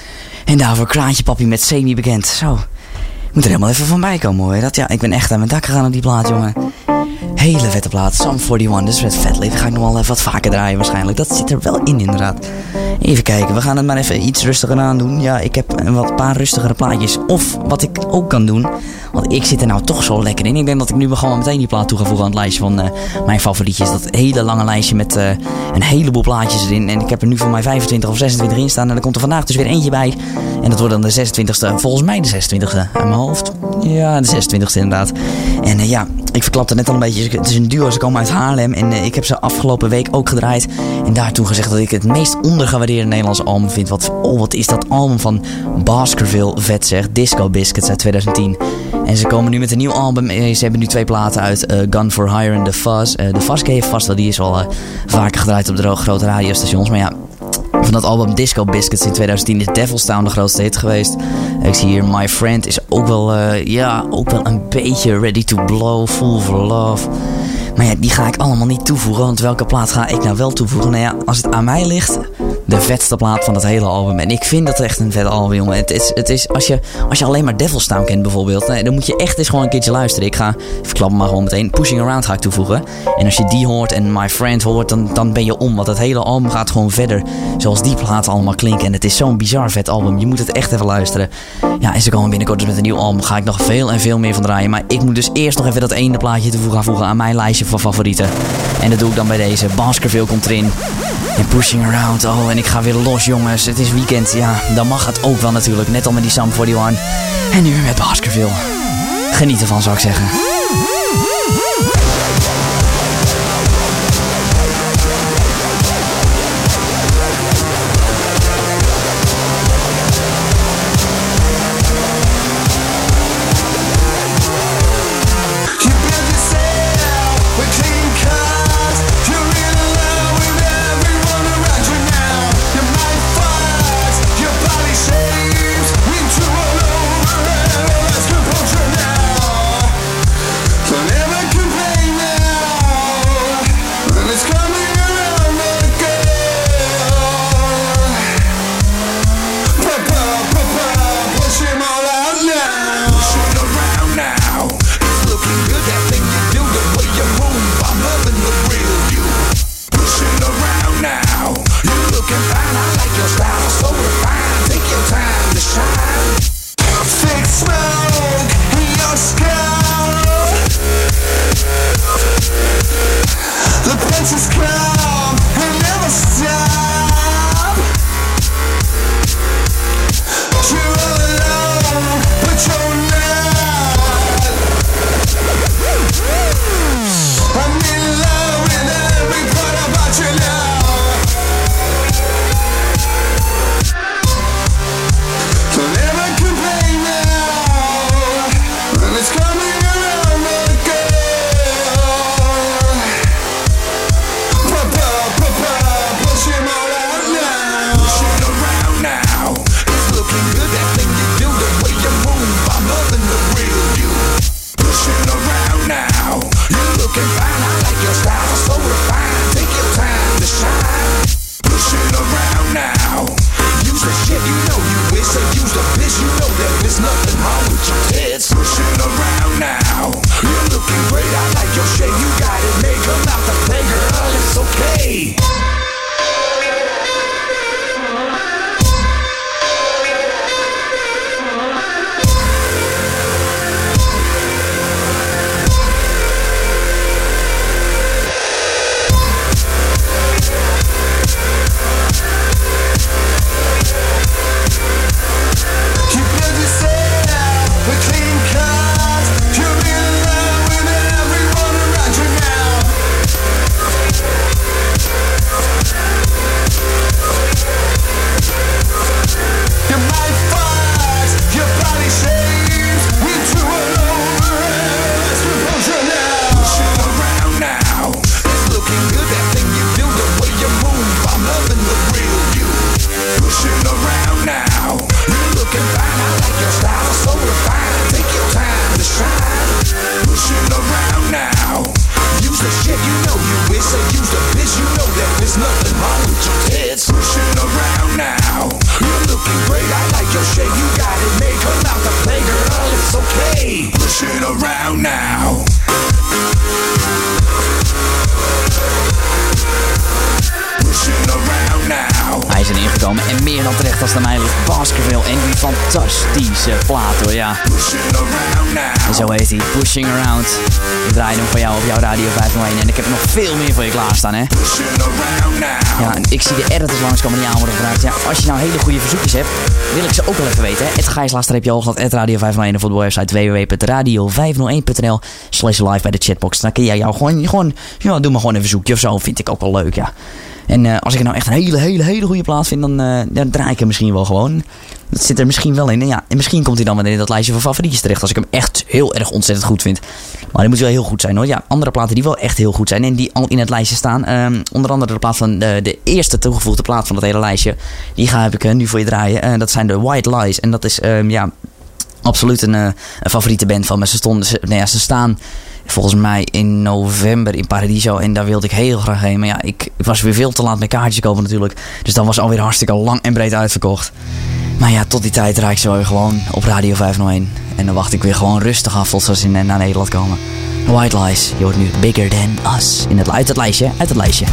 En daarvoor Kraantje Papi met semi bekend. Zo. Ik moet er helemaal even van bij komen hoor. Dat, ja, ik ben echt aan mijn dak gegaan op die plaat, jongen. Hele vette plaat. Sam 41, dus met Fat Lip ga ik nog wel even wat vaker draaien waarschijnlijk. Dat zit er wel in inderdaad. Even kijken, we gaan het maar even iets rustiger aan doen. Ja, ik heb een wat paar rustigere plaatjes. Of wat ik ook kan doen, ik zit er nou toch zo lekker in. Ik denk dat ik nu gewoon meteen die plaat toe ga voegen aan het lijstje van eh, mijn favorietjes. Dat hele lange lijstje met eh, een heleboel plaatjes erin. En ik heb er nu voor mij 25 of 26 in staan. En er komt er vandaag dus weer eentje bij. En dat wordt dan de 26e, volgens mij de 26e uit mijn hoofd. Ja, de 26e inderdaad. En eh, ja, ik verklapte net al een beetje. Het is een duo, ze komen uit Haarlem. En ik heb ze afgelopen week ook gedraaid. En daartoe gezegd dat ik het meest ondergewaardeerde Nederlandse album vind. Wat, oh, wat is dat album van Baskerville vet zeg. Disco Biscuits uit 2010. En ze komen nu met een nieuw album. Eh, Ze hebben nu twee platen uit. eh, Gun for Hire en The Fuzz. Eh, The Fuzz ken vast wel. Die is al eh, vaker gedraaid op de ro- grote radiostations. Maar ja, Van dat album Disco Biscuits in 2010 is Devil's Town de grootste hit geweest. Ik zie hier My Friend is ook wel, eh, ja, ook wel een beetje Ready to Blow, Full for Love. Maar ja, die ga ik allemaal niet toevoegen. Want welke plaat ga ik nou wel toevoegen? Nou ja, als het aan mij ligt, de vetste plaat van het hele album. En ik vind dat echt een vet album, jongen. Het is, het is, als, je, als je alleen maar Devil's Town kent bijvoorbeeld, dan moet je echt eens gewoon een keertje luisteren. Ik ga, ik verklap hem maar gewoon meteen, Pushing Around ga ik toevoegen. En als je die hoort en My Friend hoort, dan, dan ben je om. Want het hele album gaat gewoon verder zoals die platen allemaal klinken. En het is zo'n bizar vet album. Je moet het echt even luisteren. Ja, en ze komen binnenkort dus met een nieuw album. Ga ik nog veel en veel meer van draaien. Maar ik moet dus eerst nog even dat ene plaatje toevoegen aan mijn lijstje van favorieten. En dat doe ik dan bij deze. Baskerville komt erin. En Pushing Around. Oh, en ik ga weer los, jongens. Het is weekend. Ja, dan mag het ook wel natuurlijk. Net al met die Sam 41. En nu met Baskerville. Geniet ervan, zou ik zeggen. Gijslaastreepje at Radio 501 of op de website www.radio501.nl slash live bij de chatbox. Dan kun jij jou gewoon, gewoon ja, doe maar gewoon een verzoekje of zo. Vind ik ook wel leuk, ja. En eh, als ik nou echt een hele, hele, hele goede plaat vind, dan, eh, dan draai ik hem misschien wel gewoon. Dat zit er misschien wel in. En, ja, en misschien komt hij dan wel in dat lijstje van favorietjes terecht. Als ik hem echt heel erg ontzettend goed vind. Die moet wel heel goed zijn hoor. Ja, andere platen die wel echt heel goed zijn. En die al in het lijstje staan. ehm, onder andere de plaat van de, de eerste toegevoegde plaat van het hele lijstje. Die ga ik eh, nu voor je draaien. Eh, dat zijn de White Lies. En dat is ehm, ja, absoluut een, eh, een favoriete band van me. Ze, stonden, ze, nou ja, ze staan volgens mij in november in Paradiso. En daar wilde ik heel graag heen. Maar ja, ik, was weer veel te laat met kaartjes kopen natuurlijk. Dus dat was alweer hartstikke lang en breed uitverkocht. Maar ja, tot die tijd draai ik wel weer gewoon op Radio 501. En dan wacht ik weer gewoon rustig af tot ze naar Nederland komen. White Lies, je hoort nu Bigger Than Us. In het, uit het lijstje, uit het lijstje.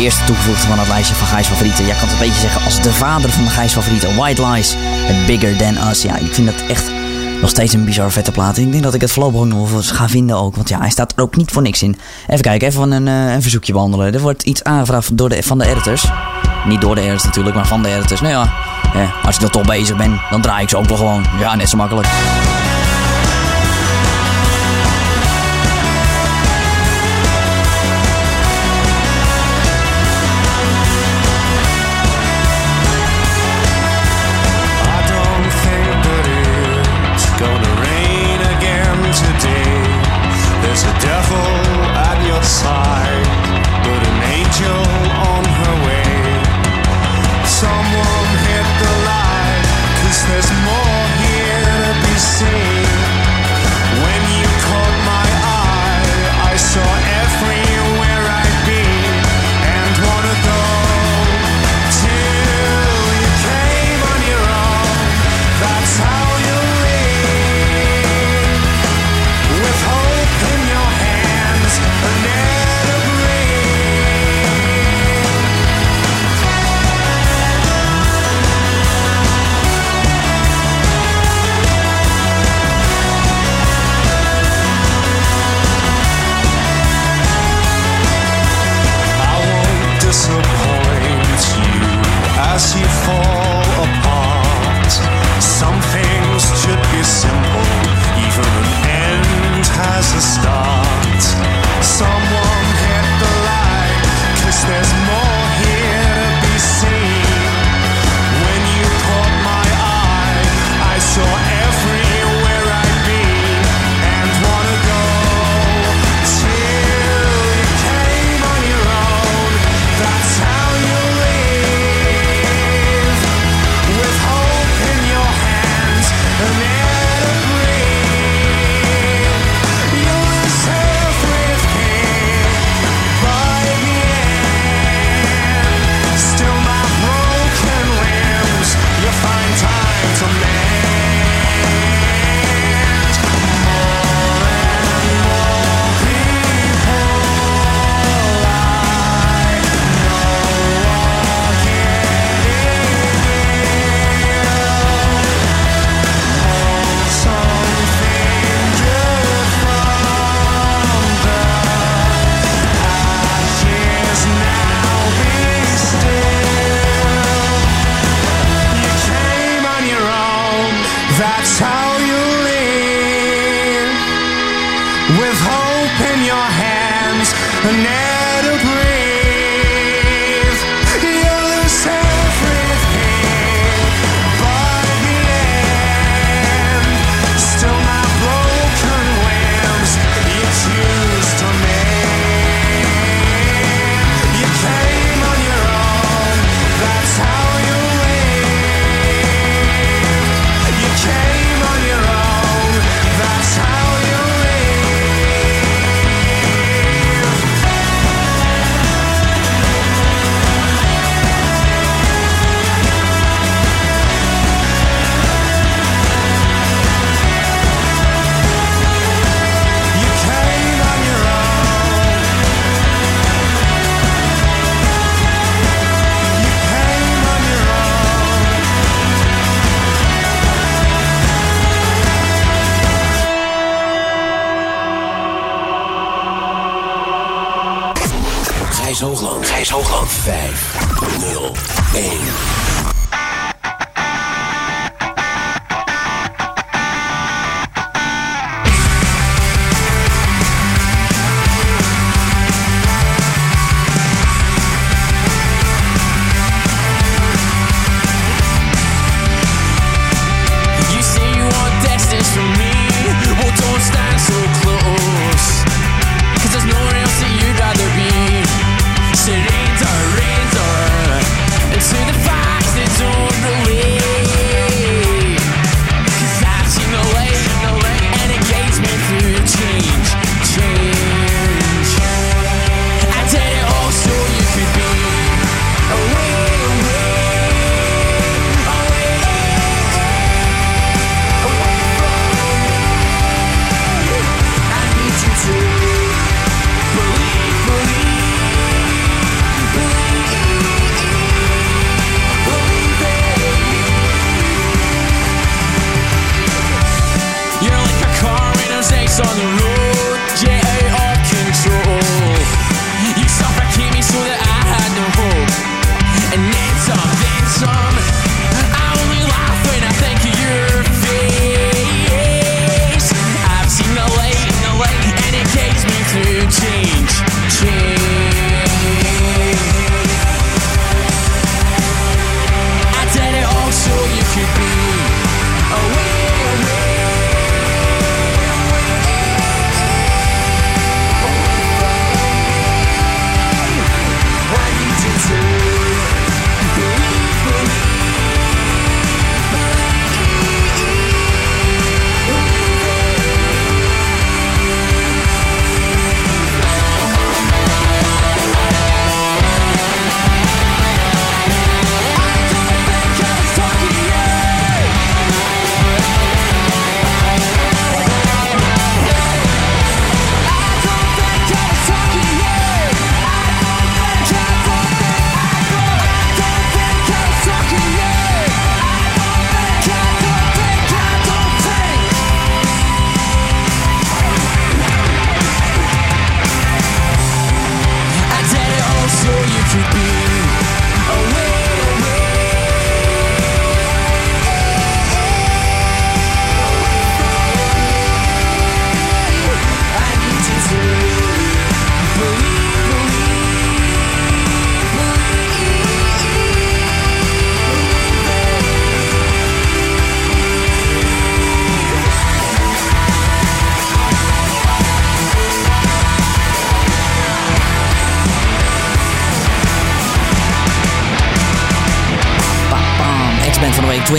eerste toegevoegde van het lijstje van Gijs favorieten. Jij kan het een beetje zeggen als de vader van de Gijs favorieten. White Lies, Bigger Than Us. Ja, ik vind dat echt nog steeds een bizar vette plaat. En ik denk dat ik het voorlopig ook nog eens ga vinden ook. Want ja, hij staat er ook niet voor niks in. Even kijken, even een, eh, een verzoekje behandelen. Er wordt iets aangevraagd door de, van de editors. Niet door de editors natuurlijk, maar van de editors. Nou ja, ja als ik er toch bezig ben, dan draai ik ze ook wel gewoon. Ja, net zo makkelijk.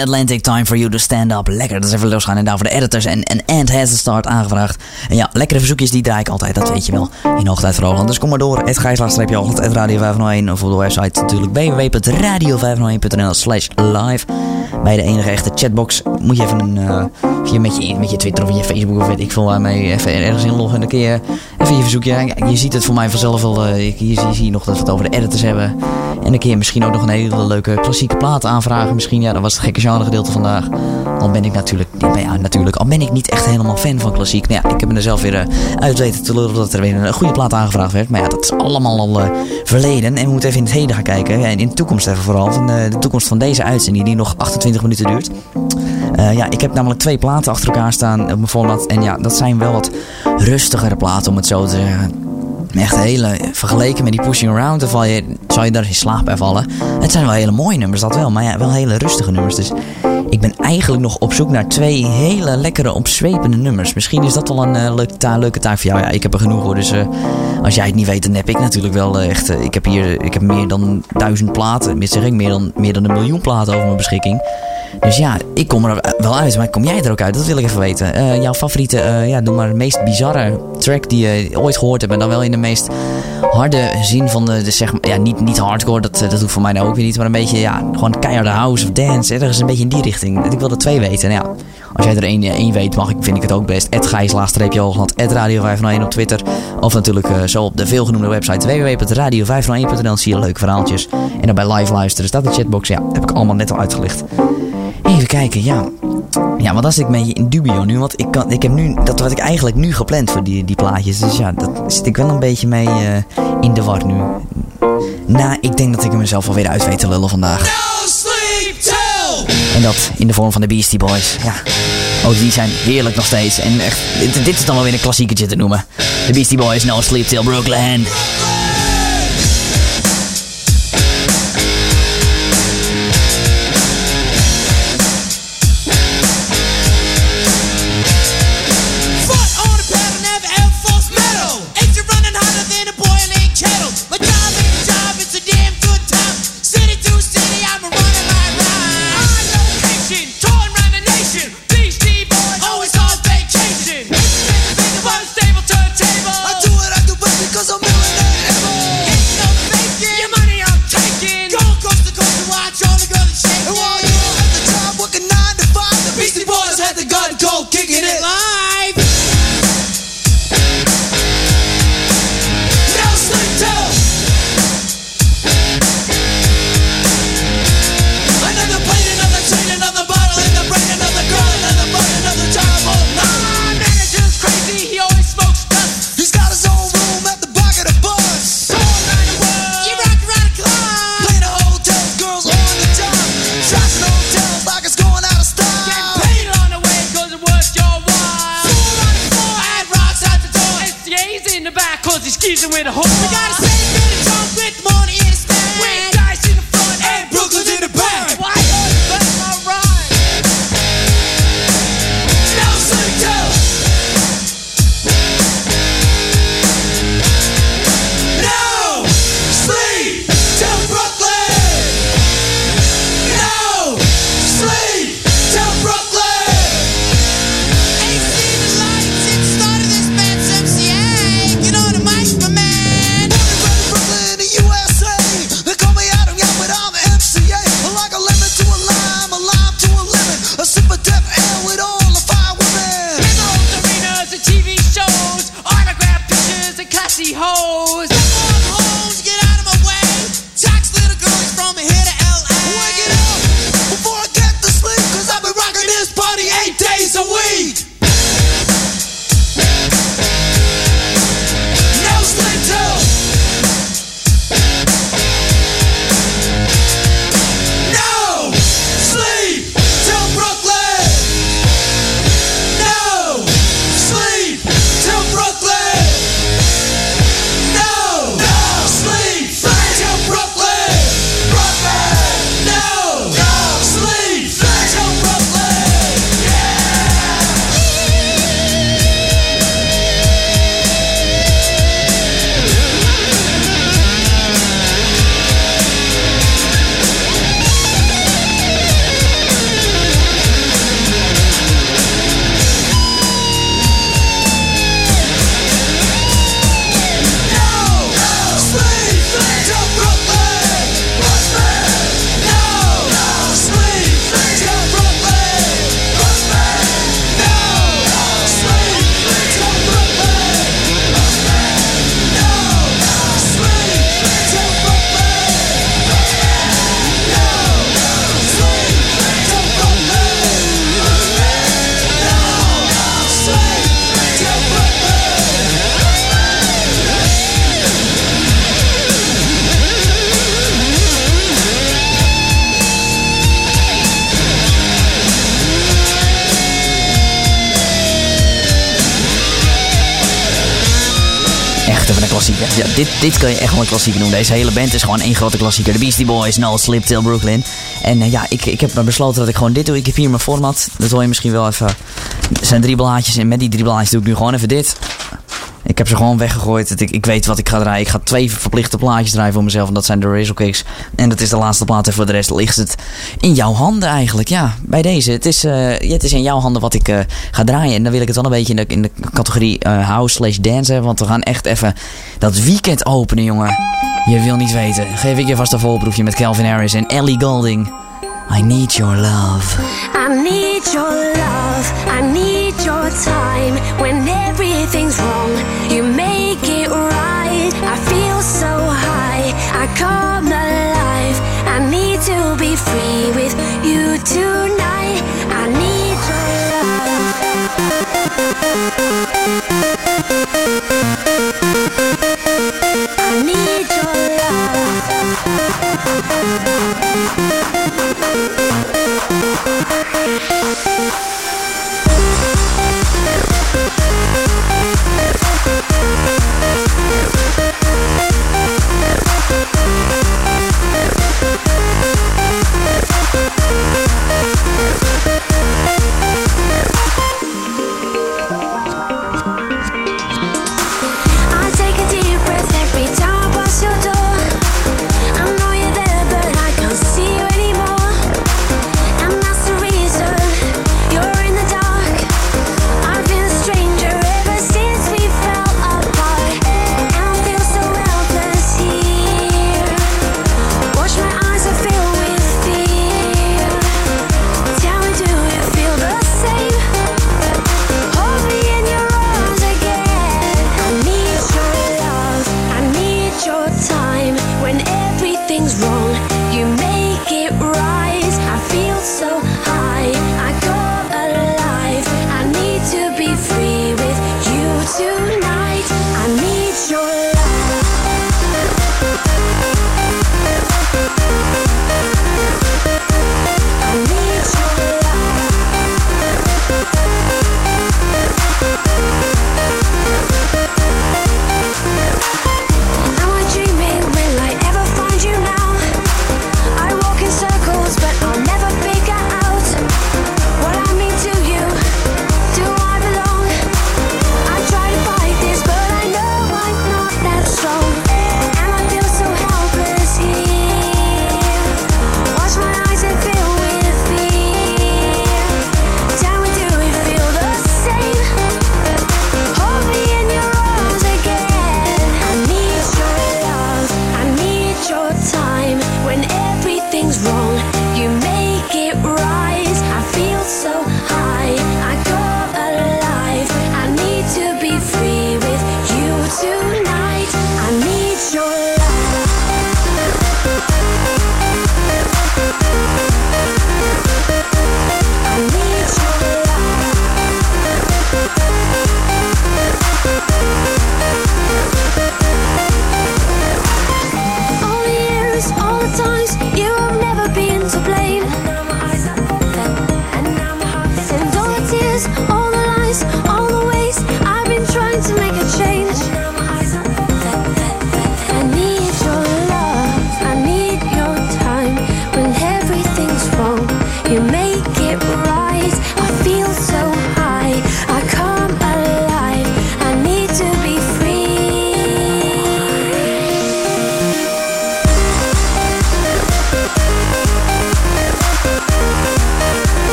Atlantic, Time for You to Stand Up. Lekker, dat is even losgaan. En daarvoor de editors en, en Ant Has the Start aangevraagd. En ja, lekkere verzoekjes die draai ik altijd, dat weet je wel. In hoogtijd voor Holland. Dus kom maar door. Het Gijslaag-Holland, het Radio 501. Of op de website natuurlijk www.radio501.nl slash live. Bij de enige echte chatbox moet je even een, eh, via met, je, met je Twitter of je Facebook of weet ik veel waarmee even ergens inloggen. En dan kun je je Je ziet het voor mij vanzelf wel. eh, hier zie, je nog dat we het over de editors hebben. En kun je misschien ook nog een hele leuke klassieke plaat aanvragen. Misschien, ja, dat was het gekke genre gedeelte vandaag. Al ben ik natuurlijk, ja, natuurlijk, al ben ik niet echt helemaal fan van klassiek. Nou ja, ik heb me er zelf weer eh, uit weten te lullen dat er weer een goede plaat aangevraagd werd. Maar ja, dat is allemaal al eh, verleden. En we moeten even in het heden gaan kijken. Ja, en in de toekomst even vooral. Van, de toekomst van deze uitzending die nog 28 minuten duurt. Ja, ik heb namelijk twee platen achter elkaar staan op mijn voorblad. En ja, dat zijn wel wat rustigere platen om het zo Echt hele, vergeleken met die Pushing Around, dan val je, zal je daar in slaap bij vallen. Het zijn wel hele mooie nummers, dat wel. Maar ja, wel hele rustige nummers. Dus ik ben eigenlijk nog op zoek naar twee hele lekkere, opzwepende nummers. Misschien is dat wel een eh, leuke taak voor jou. Ja, ik heb er genoeg hoor. Dus eh, als jij het niet weet, dan heb ik natuurlijk wel eh, echt... ik heb hier ik heb meer dan duizend platen. Zeg ik, meer dan, meer dan een miljoen platen over mijn beschikking. Dus ja, ik kom er wel uit. Maar kom jij er ook uit? Dat wil ik even weten. Eh, jouw favoriete, eh, ja, noem maar de meest bizarre track die je ooit gehoord hebt. En dan wel in de meest harde zin van de, zeg ja, niet, niet hardcore. Dat, eh, dat hoeft voor mij nou ook weer niet. Maar een beetje, ja, gewoon keiharde house of dance. Ergens een beetje in die richting. Ik wil er twee weten. En ja, als jij er één, één weet, mag ik, vind ik het ook best. Ed Gijs-Hoogland, Ed Radio 501 op Twitter. Of natuurlijk eh, zo op de veelgenoemde website www.radio501.nl zie je leuke verhaaltjes. En dan bij live luisteren staat de chatbox. Ja, heb ik allemaal net al uitgelicht. Even kijken, ja. Ja, dat zit ik beetje in dubio nu. Want ik, kan, ik heb nu, dat wat ik eigenlijk nu gepland voor die, die plaatjes. Dus ja, dat zit ik wel een beetje mee eh, in de war nu. Nou, ik denk dat ik er mezelf alweer uit weet te lullen vandaag. En dat in de vorm van de Beastie Boys. Ja, ook die zijn heerlijk nog steeds. En echt, dit, dit is dan wel weer een klassieketje te noemen. De Beastie Boys, No Sleep Till Brooklyn. Een klassieker noemen. Deze hele band is gewoon één grote klassieker. De Beastie Boys, No Slip Till Brooklyn. En eh, ja, ik, ik heb besloten dat ik gewoon dit doe. Ik heb hier mijn format. Dat hoor je misschien wel even. Er zijn drie blaadjes en met die drie blaadjes doe ik nu gewoon even dit. Ik heb ze gewoon weggegooid. Ik, ik weet wat ik ga draaien. Ik ga twee verplichte plaatjes draaien voor mezelf. En dat zijn de Razorcakes. En dat is de laatste plaat. En voor de rest ligt het in jouw handen eigenlijk. Ja, bij deze. Het is, eh, het is in jouw handen wat ik eh, ga draaien. En dan wil ik het wel een beetje in de, in de categorie house slash dance. Want we gaan echt even dat weekend openen, jongen. Je wil niet weten. Geef ik je vast een voorproefje met Calvin Harris en Ellie Golding. I need your love. I need your love, I need your time. When everything's wrong, you make it right. I feel so high, I come alive. I need to be free with you tonight. I need your love. I need your I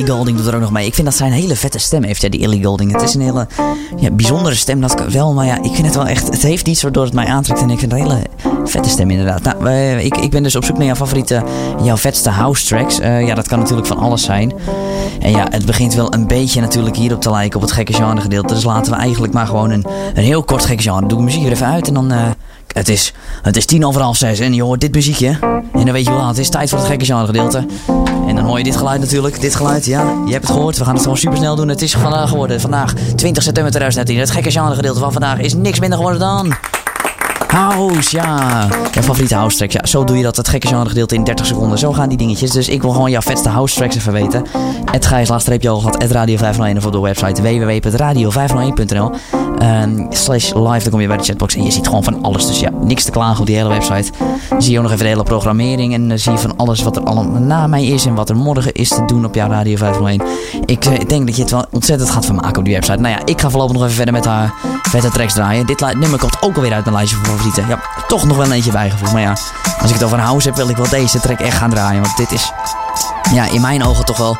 Ellie Golding doet er ook nog mee. Ik vind dat zij een hele vette stem heeft, ja, die Ellie Golding. Het is een hele ja, bijzondere stem, dat wel. Maar ja, ik vind het wel echt... Het heeft iets waardoor het mij aantrekt. En ik vind het een hele vette stem inderdaad. Nou, eh, ik, ik ben dus op zoek naar jouw favoriete, jouw vetste house tracks. Eh, ja, dat kan natuurlijk van alles zijn. En ja, het begint wel een beetje natuurlijk hierop te lijken, op het gekke genre gedeelte. Dus laten we eigenlijk maar gewoon een, een heel kort gekke genre. Doe de muziek er even uit en dan... eh, het is, het is tien over half zes en je hoort dit muziekje. En dan weet je wel, het is tijd voor het gekke genre gedeelte. Dan je dit geluid natuurlijk. Dit geluid, ja, je hebt het gehoord. We gaan het gewoon super snel doen. Het is vandaag geworden. Vandaag, 20 september 2013. Het gekke genre gedeelte van vandaag is niks minder geworden dan... House, ja. Jouw favoriete house track. Ja, zo doe je dat. Het gekke genre gedeelte in 30 seconden. Zo gaan die dingetjes. Dus ik wil gewoon jouw vetste house tracks even weten. Het Gijs, laatste al gehad. Het Radio 501 of op de website www.radio501.nl Ehm, slash live, dan kom je bij de chatbox en je ziet gewoon van alles. Dus ja, niks te klagen op die hele website. Dan zie je ook nog even de hele programmering en dan zie je van alles wat er allemaal na mij is en wat er morgen is te doen op jouw Radio 501. Ik eh, denk dat je het wel ontzettend gaat vermaken op die website. Nou ja, ik ga voorlopig nog even verder met haar vette tracks draaien. Dit nummer komt ook alweer uit mijn lijstje van favorieten. Ja, toch nog wel een eentje bijgevoegd. Maar ja, als ik het over een house heb, wil ik wel deze track echt gaan draaien. Want dit is, ja, in mijn ogen toch wel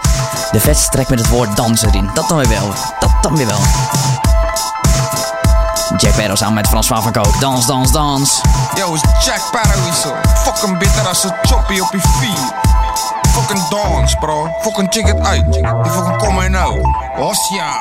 de vetste track met het woord dansen erin. Dat dan weer wel. Dat dan weer wel. Jack Barrow samen met François van Kook. Dans, dans, dans. Yo, is Jack Sparrow hier zo. Fucking bitter als een choppy op je feet. Fucking dance, bro. Fucking check it uit. Die fucking kom maar nou. Osja.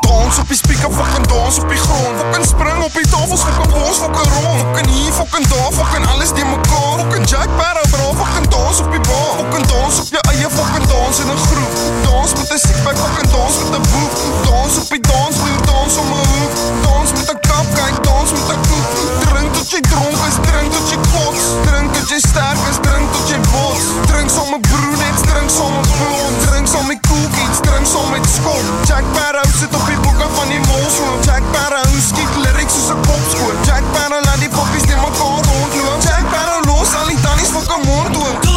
Dans op je speaker, fucking dans op je grond. Fucking spring op je tafels, fucking bos, fucking rond. Fucking hier, fucking daar, fucking alles die elkaar. Fucking Jack Sparrow, bro. Fucking dans op je bar. Fucking dans op je eie, fucking dans in een groep. Dans met een sixpack, fucking dans met een boek. Dans op je dans, wil dans om mijn hoek. Dans met een kap, kijk, dans met een koek. Drink tot je dronken is, drink tot je kots. Drink tot je sterk is, drink tot je bots. Drink zonder brunettes, drink zonder blond. Drink zonder cookies, drink zonder schot. Jack Barrow zit op je boeken van die molschoen. Jack Barrow skiet lyrics soos een kopskoot. Jack Barrow laat die poppies die mekaar rondloop. Jack Barrow los al die tannies fucking mond oop.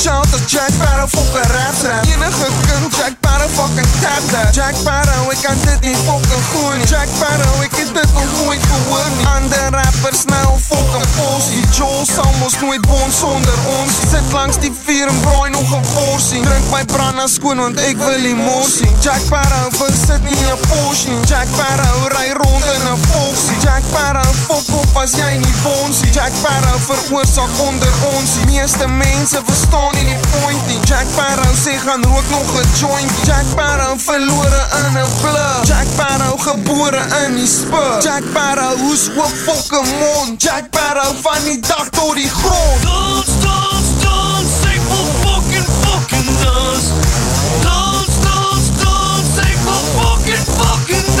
Watch out dat Jack Barrow fucking raps rap Enige kunt Jack Barrow fucking tap dat Jack Barrow, ik kan dit niet fucking goed niet. Jack Barrow, ik heb dit nog nooit gehoord niet. Andere rappers nou fucking possie Joel Samos nooit bon zonder ons. Zit langs die vier en brooi nog een portie Drink my brana skoon want ik wil emotie Jack Barrow, we sit nie in Porsche Jack Barrow, rij rond in een Volksie Jack Barrow, fok op as jy nie bonsie Jack Barrow, veroorzaak onder ons. Meeste mense verstaan nie die point. Jack Barrow sê gaan rook nog een joint. Jack Barrow verlore in een blub Jack Barrow gebore in die spur. Jack Barrow hoes oop fucking mond. Jack Barrow van die dak tot die grond. Dans, dans, dans, ik wil fucking, fucking dans. Dans, dans, dans, ik wil fucking, fucking dans.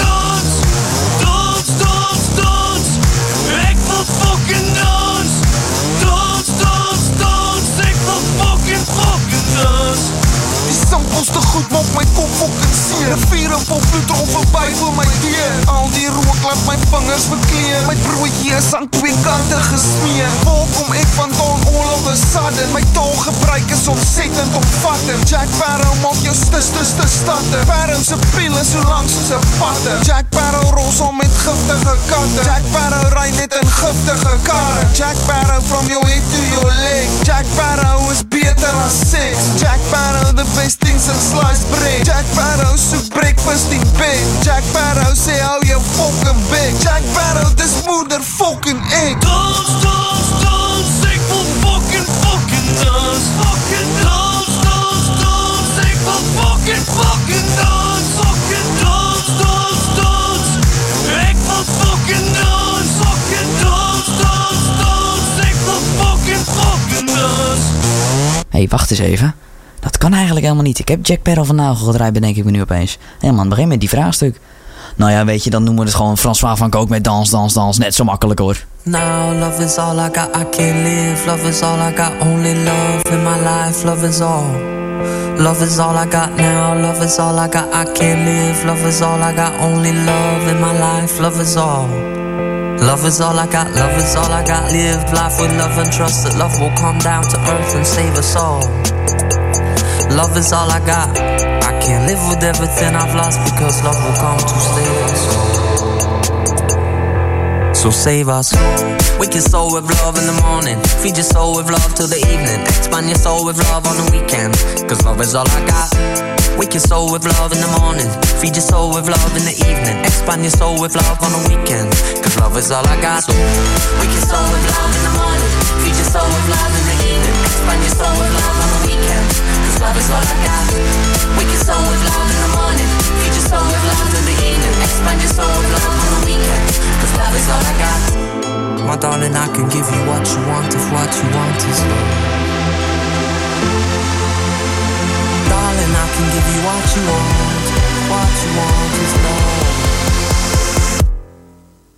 Goed maak my kop fucking seer. Vieren vol bloed rol voorbij voor my deur. Al die rook laat my vingers verkeer My broodje is aan twee kanten gesmeer. Waar kom ek vandaan? All of a sudden My taalgebruik is ontzettend omvattend Jack Barrow maak jou stis stis te statten Barrow se piel is so lang soos een patte Jack Barrow rol saam met giftige katte Jack Barrow rij net in giftige karre. Jack Barrow from your head to your leg. Jack Barrow is beter as sex Jack Barrow the best things in sliced bread Jack Barrow soek breakfast in bed Jack Barrow sê hou jou fucking bek Jack Barrow dis moeder fucking egg Dans, dans, dans, ik wil fucking, fucking dans. Fucking dans, dans, dans, ik wil fucking, fucking dans. Fucking dans, dans, dans, ik wil fucking dans. Fucking dans, dans, dans, ik wil fucking, fucking dans. Hé, hey, wacht eens even. Kan eigenlijk helemaal niet. Ik heb Jack Perro van Nagel gedraaid, bedenk ik me nu opeens. Hé man, begin met die vraagstuk. Nou ja, weet je, dan noemen we het gewoon François van Kook met dans, dans, dans. Net zo makkelijk hoor. Now love is all I got, I can't live. Love is all I got, only love in my life. Love is all. Love is all I got now. Love is all I got, I can't live. Love is all I got, only love in my life. Love is all. Love is all I got, love is all I got. Live life with love and trust that love will come down to earth and save us all. Love is all I got. I can't live with everything I've lost because love will come to save us. So save us. Wake your soul with love in the morning. Feed your soul with love till the evening. Expand your soul with love on the weekend. Cause love is all I got. Wake your soul with love in the morning. Feed your soul with love in the evening. Expand your soul with love on the weekend. Cause love is all I got. So wake your soul with love in the morning. Feed your soul with love in the evening. Expand your soul with love love is all I got. We can sow with love in the morning. Feed your soul with love in the evening. Expand your soul with love on the weekend. Cause love is all I got. My darling, I can give you what you want if what you want is love. Darling, I can give you what you want. What you want is love.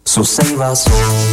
So save us. soul.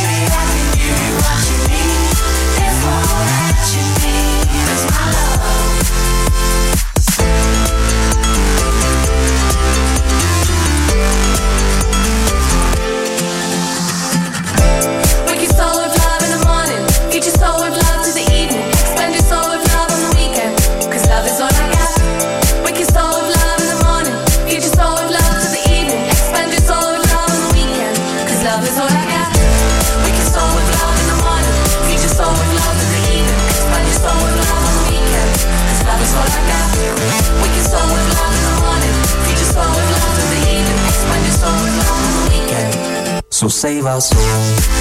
save our soul.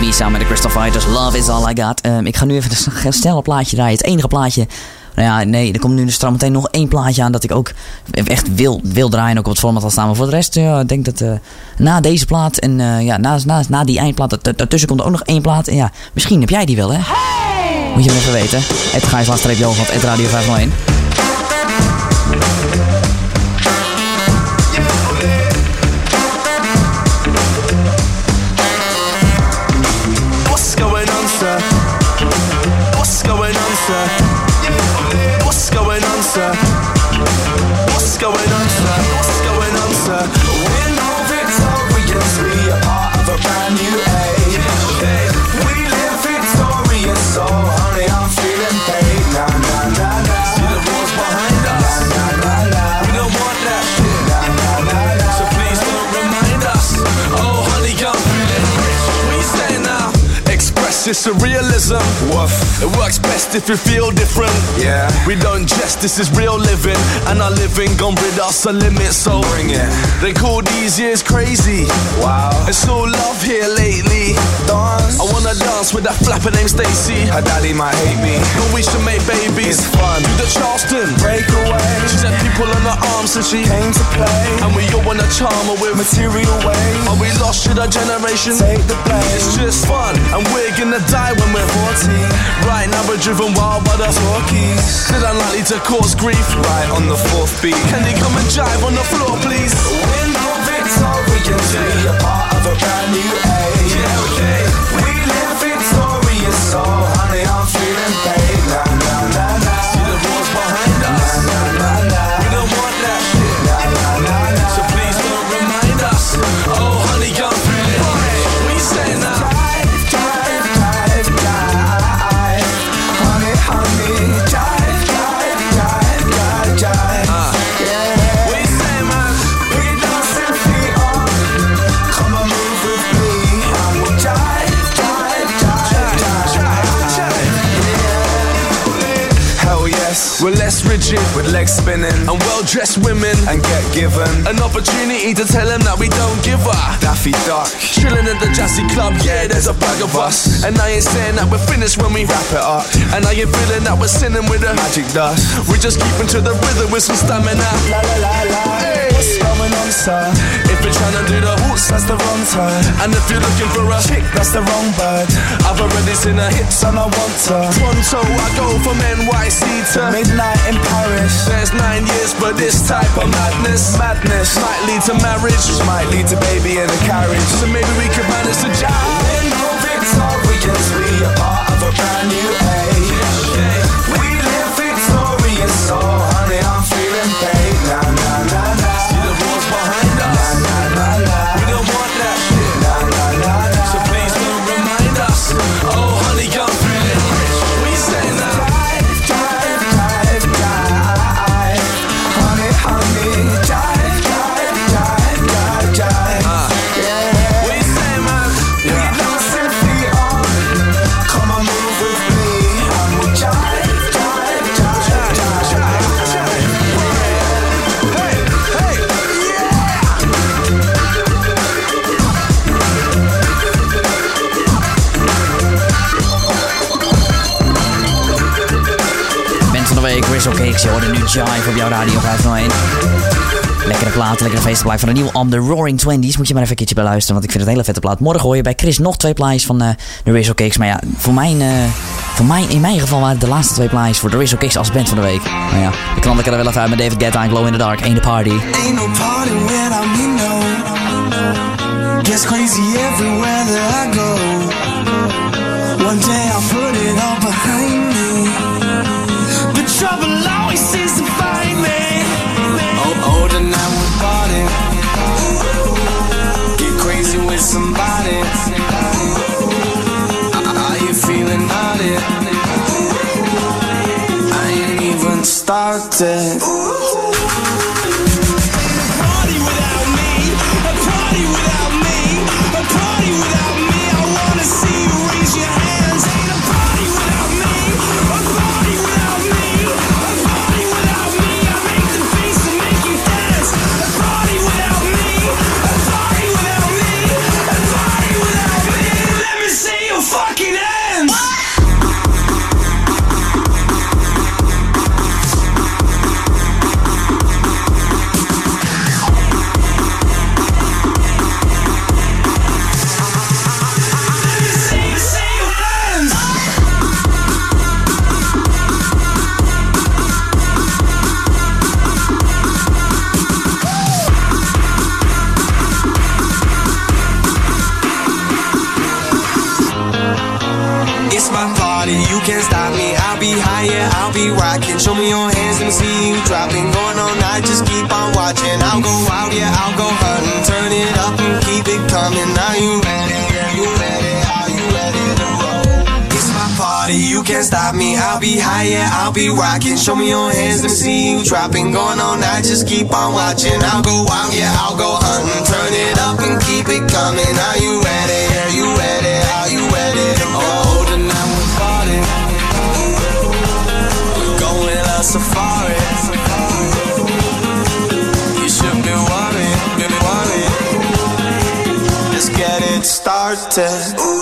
Me samen met de Crystal Fighters. Love is all I got. Ehm, ik ga nu even een snelle plaatje draaien. Het enige plaatje. Nou ja, nee, er komt nu dus meteen nog één plaatje aan dat ik ook echt wil, wil draaien. en Ook op het format al staan. Maar voor de rest, ja, ik denk dat eh, na deze plaat en eh, ja, na, na, na die eindplaat, daartussen komt er ook nog één plaat. En ja, misschien heb jij die wel, hè? Moet je hem even weten. Het Gijs Radio 501. Express your surrealism. Woof. It works best if you feel different. Yeah. We don't jest, this is real living. And our living gone rid us a limit, so bring it. They call these years crazy. Wow. It's all love here lately. Dance. I wanna dance with that flapper named Stacy. Her daddy might hate me. But we should make babies. It's fun. Do the Charleston. Breakaway. She's had people on her arms since she came to play. And we all wanna charm her with material ways. Are we lost? Should our generation take the blame? It's just fun. And we're gonna die when we're 40. Right now we're driven wild by the talkies. Still unlikely to cause grief. Right on the fourth beat. Can you come and jive on the floor, please? We're no Victorians. We are part of a brand new age. Yeah, okay. This rigid with legs spinning and well-dressed women and get given an opportunity to tell them that we don't give a Daffy Duck. Chilling at the Jazzy Club, yeah, there's a bag of us, and I ain't saying that we're finished when we wrap it up, and I ain't feeling that we're sinning with the magic dust. We're just keeping to the rhythm with some stamina. La la la la. Hey. Hey, what's going on, sir? If you're trying to do the hoots, that's the wrong time. And if you're looking for a chick, that's the wrong bird. I've already seen her hips and I want her. Pronto, I go from NYC to midnight in Paris. There's nine years, but this type of madness, madness might lead to marriage, might lead to baby in a carriage. So maybe we could manage to jive. We're no Victorians, we are part of a brand new age. We live victorious, so de Whistle Cakes. Je hoorde nu Jive op jouw Radio 501. Lekkere plaat, lekkere feestplaat van een nieuwe album, The Roaring Twenties. Moet je maar even een keertje beluisteren, want ik vind het een hele vette plaat. Morgen hoor je bij Chris nog twee plaatjes van eh, de Whistle Cakes. Maar ja, voor mijn, eh, voor mij, in mijn geval waren het de laatste twee plaatjes voor de Whistle Cakes als band van de week. Nou ja, ik ik er wel even uit met David Guetta en Glow in the Dark, Ain't the Party. Ain't no party without me, no. Gets crazy everywhere that I go. One day started. Fucking be rocking. Show me your hands, me see you dropping. Going all night, just keep on watching. I'll go out, yeah, I'll go hunting. Turn it up and keep it coming. Are you ready? Are you ready? Are you ready to roll? It's my party, you can't stop me. I'll be high, yeah, I'll be rocking. Show me your hands, me see you dropping. Going all night, just keep on watching. I'll go out, yeah, I'll go hunting. Turn it up and keep it coming. Are you ready? Are you ready? It started. Fucking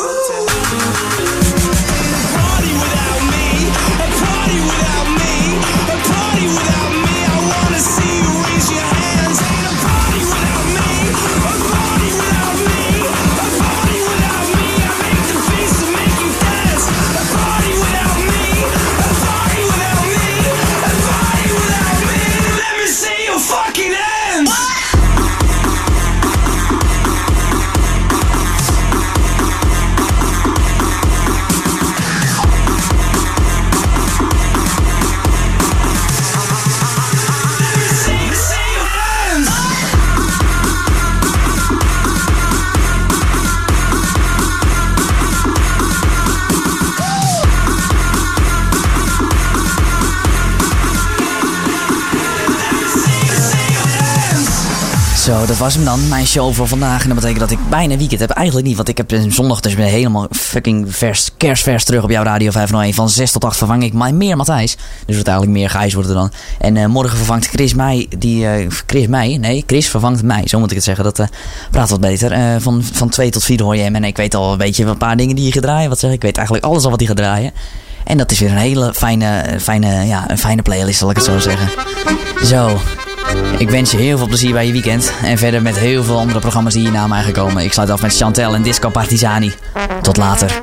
Zo, dat was hem dan. Mijn show voor vandaag. En dat betekent dat ik bijna weekend heb. Eigenlijk niet, want ik heb zondag dus weer helemaal fucking vers, kerstvers terug op jouw Radio 501. Van 6 tot 8 vervang ik maar meer Matthijs. Dus wordt eigenlijk meer Gijs wordt er dan. En eh, morgen vervangt Chris mij, die, eh, Chris mij, nee, Chris vervangt mij. Zo moet ik het zeggen. Dat eh, praat wat beter. Van, van 2 tot 4 hoor je hem. En ik weet al een beetje een paar dingen die je gaat draaien. Wat zeg ik? Ik weet eigenlijk alles al wat hij gaat draaien. En dat is weer een hele fijne, fijne, ja, een fijne playlist, zal ik het zo zeggen. Zo. Ik wens je heel veel plezier bij je weekend. En verder met heel veel andere programma's die hier na mij gekomen. Ik sluit af met Chantel en Disco Partizani. Tot later.